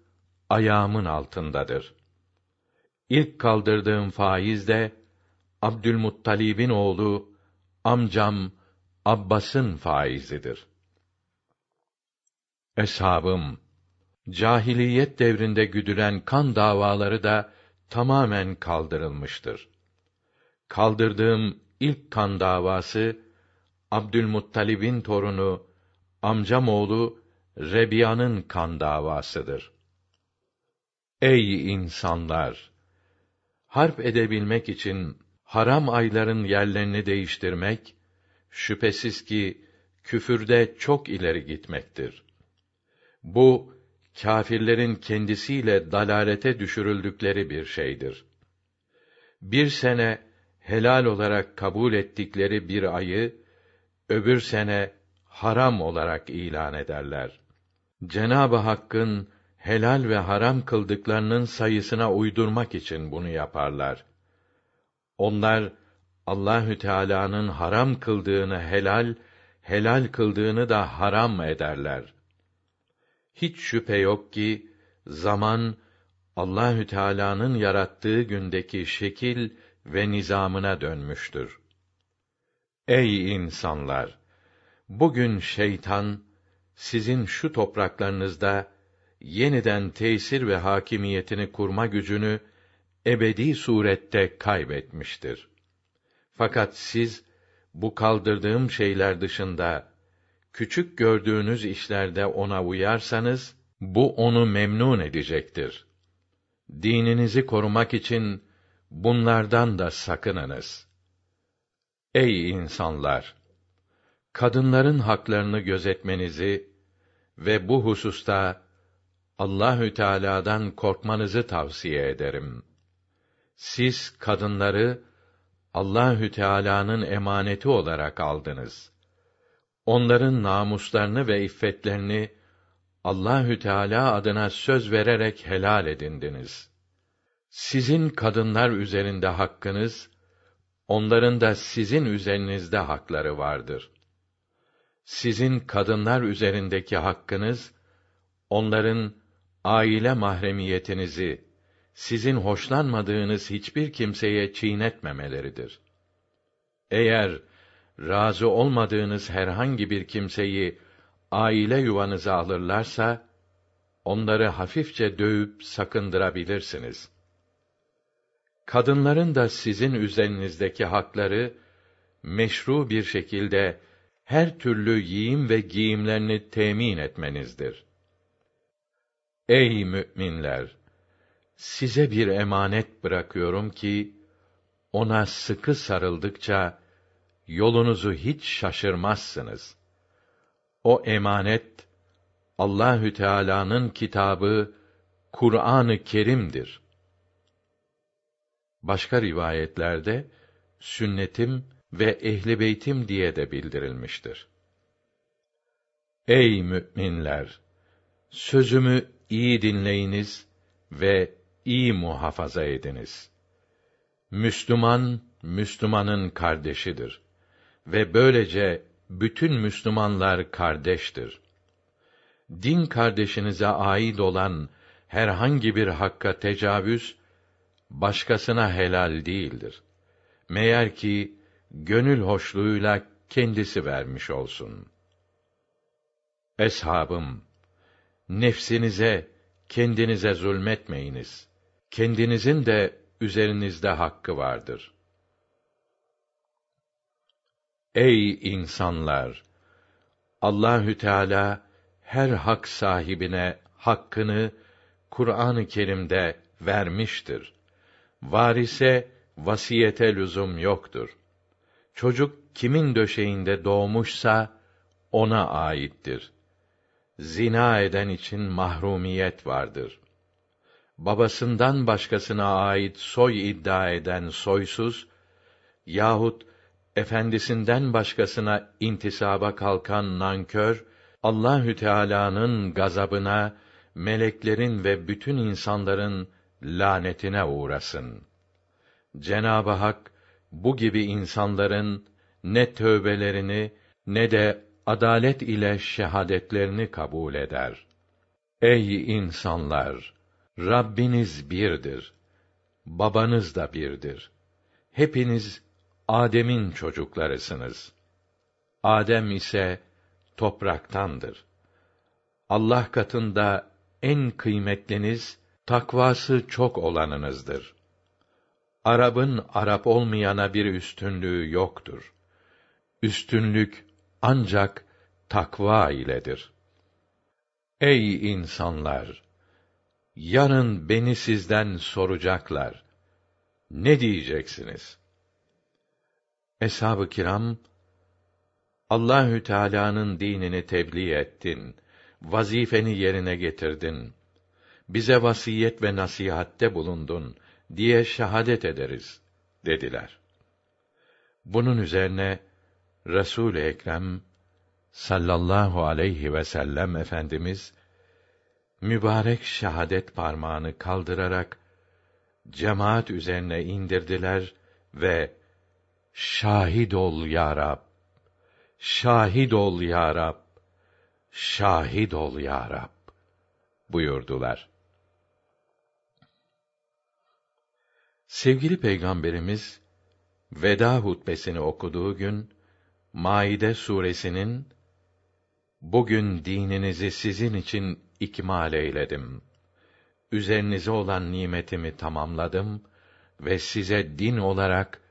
ayağımın altındadır. İlk kaldırdığım faiz de Abdülmuttalib'in oğlu amcam Abbas'ın faizidir. Eshabım, cahiliyet devrinde güdülen kan davaları da tamamen kaldırılmıştır. Kaldırdığım ilk kan davası Abdülmuttalib'in torunu amcam oğlu Rebiya'nın kan davasıdır. Ey insanlar! Harp edebilmek için haram ayların yerlerini değiştirmek şüphesiz ki küfürde çok ileri gitmektir. Bu kâfirlerin kendisiyle dalalete düşürüldükleri bir şeydir. Bir sene helal olarak kabul ettikleri bir ayı öbür sene haram olarak ilan ederler. Cenab-ı Hakk'ın helal ve haram kıldıklarının sayısına uydurmak için bunu yaparlar. Onlar Allahü Teala'nın haram kıldığını helal, helal kıldığını da haram ederler. Hiç şüphe yok ki zaman Allahü Teala'nın yarattığı gündeki şekil ve nizamına dönmüştür. Ey insanlar! Bugün şeytan sizin şu topraklarınızda yeniden tesir ve hakimiyetini kurma gücünü ebedi surette kaybetmiştir. Fakat siz bu kaldırdığım şeyler dışında küçük gördüğünüz işlerde ona uyarsanız bu onu memnun edecektir. Dininizi korumak için bunlardan da sakınınız. Ey insanlar! Kadınların haklarını gözetmenizi ve bu hususta Allahü Teala'dan korkmanızı tavsiye ederim. Siz kadınları Allahü Teala'nın emaneti olarak aldınız. Onların namuslarını ve iffetlerini Allahü Teala adına söz vererek helal edindiniz. Sizin kadınlar üzerinde hakkınız, onların da sizin üzerinizde hakları vardır. Sizin kadınlar üzerindeki hakkınız, onların aile mahremiyetinizi, sizin hoşlanmadığınız hiçbir kimseye çiğnetmemeleridir. Eğer razı olmadığınız herhangi bir kimseyi aile yuvanıza alırlarsa onları hafifçe dövüp sakındırabilirsiniz. Kadınların da sizin üzerinizdeki hakları meşru bir şekilde her türlü yiyim ve giyimlerini temin etmenizdir. Ey müminler! Size bir emanet bırakıyorum ki, ona sıkı sarıldıkça, yolunuzu hiç şaşırmazsınız. O emanet, Allahü Teala'nın kitabı, Kur'an-ı Kerim'dir. Başka rivayetlerde, sünnetim ve ehli diye de bildirilmiştir. Ey müminler! Sözümü iyi dinleyiniz ve iyi muhafaza ediniz. Müslüman, Müslümanın kardeşidir ve böylece bütün Müslümanlar kardeştir. Din kardeşinize ait olan herhangi bir hakka tecavüz başkasına helal değildir. Meğer ki gönül hoşluğuyla kendisi vermiş olsun. Eshabım, nefsinize, kendinize zulmetmeyiniz. Kendinizin de üzerinizde hakkı vardır. Ey insanlar! Allahü Teala her hak sahibine hakkını Kur'an-ı Kerim'de vermiştir. Varise vasiyete lüzum yoktur. Çocuk kimin döşeğinde doğmuşsa ona aittir. Zina eden için mahrumiyet vardır. babasından başkasına ait soy iddia eden soysuz yahut efendisinden başkasına intisaba kalkan nankör Allahü Teala'nın gazabına, meleklerin ve bütün insanların lanetine uğrasın. Cenab-ı Hak bu gibi insanların ne tövbelerini ne de adalet ile şehadetlerini kabul eder. Ey insanlar! Rabbiniz birdir. Babanız da birdir. Hepiniz Adem'in çocuklarısınız. Adem ise topraktandır. Allah katında en kıymetliniz takvası çok olanınızdır. Arap'ın Arap olmayana bir üstünlüğü yoktur. Üstünlük ancak takva iledir. Ey insanlar! Yarın beni sizden soracaklar. Ne diyeceksiniz? Eshab-ı kiram Allahü Teala'nın dinini tebliğ ettin. Vazifeni yerine getirdin. Bize vasiyet ve nasihatte bulundun diye şahadet ederiz dediler. Bunun üzerine Resul Ekrem sallallahu aleyhi ve sellem efendimiz mübarek şahadet parmağını kaldırarak cemaat üzerine indirdiler ve şahit ol ya Rab şahit ol ya Rab şahit ol ya Rab buyurdular. Sevgili Peygamberimiz veda hutbesini okuduğu gün Maide suresinin Bugün dininizi sizin için ikmal eyledim. Üzerinize olan nimetimi tamamladım ve size din olarak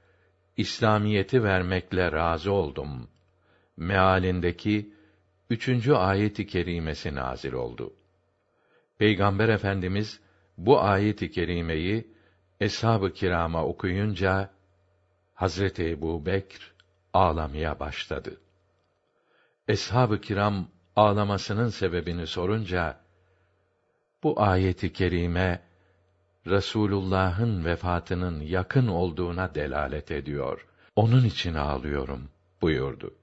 İslamiyeti vermekle razı oldum. Mealindeki üçüncü ayet-i kerimesi nazil oldu. Peygamber Efendimiz bu ayet-i kerimeyi eshab-ı kirama okuyunca Hazreti Ebu Bekr ağlamaya başladı. Eshab-ı kiram ağlamasının sebebini sorunca bu ayeti kerime Resulullah'ın vefatının yakın olduğuna delalet ediyor. Onun için ağlıyorum buyurdu.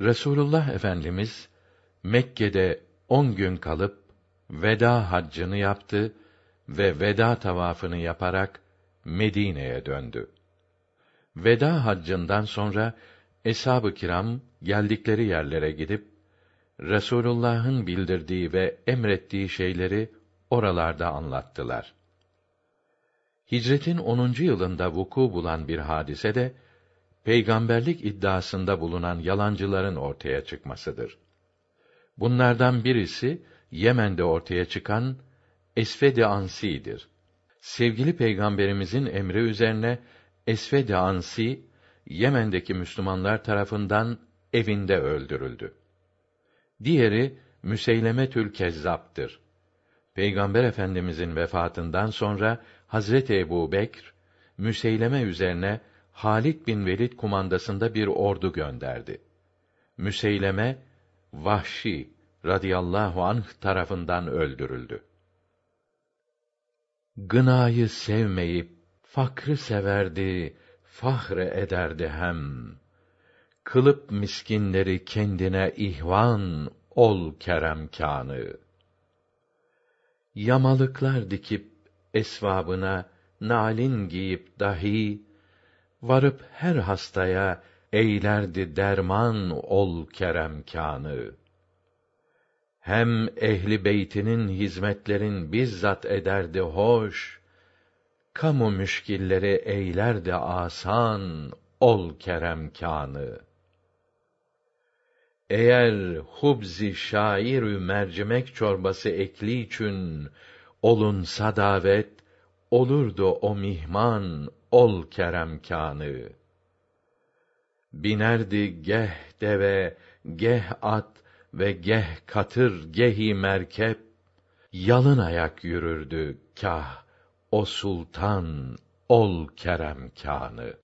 Resulullah Efendimiz Mekke'de on gün kalıp veda haccını yaptı ve veda tavafını yaparak Medine'ye döndü. Veda haccından sonra eshab-ı kiram geldikleri yerlere gidip Resulullah'ın bildirdiği ve emrettiği şeyleri oralarda anlattılar. Hicretin 10. yılında vuku bulan bir hadise de peygamberlik iddiasında bulunan yalancıların ortaya çıkmasıdır. Bunlardan birisi Yemen'de ortaya çıkan Esved-i Ansi'dir. Sevgili peygamberimizin emri üzerine Esved-i Ansi Yemen'deki Müslümanlar tarafından evinde öldürüldü. Diğeri Müseylemetül Kezzap'tır. Peygamber Efendimizin vefatından sonra Hazreti Ebu Bekr, Müseyleme üzerine Halid bin Velid kumandasında bir ordu gönderdi. Müseyleme, Vahşi radıyallahu anh tarafından öldürüldü. Gınayı sevmeyip fakrı severdi, fahre ederdi hem. Kılıp miskinleri kendine ihvan ol keremkânı. Yamalıklar dikip esvabına nalin giyip dahi varıp her hastaya eylerdi derman ol keremkânı. Hem ehli beytinin hizmetlerin bizzat ederdi hoş, kamu müşkilleri eylerdi asan ol keremkânı. Eğer hubzi şairü mercimek çorbası ekli için olunsa davet, olurdu o mihman ol keremkânı. Binerdi geh deve, geh at ve geh katır gehi merkep, yalın ayak yürürdü kah o sultan ol keremkânı.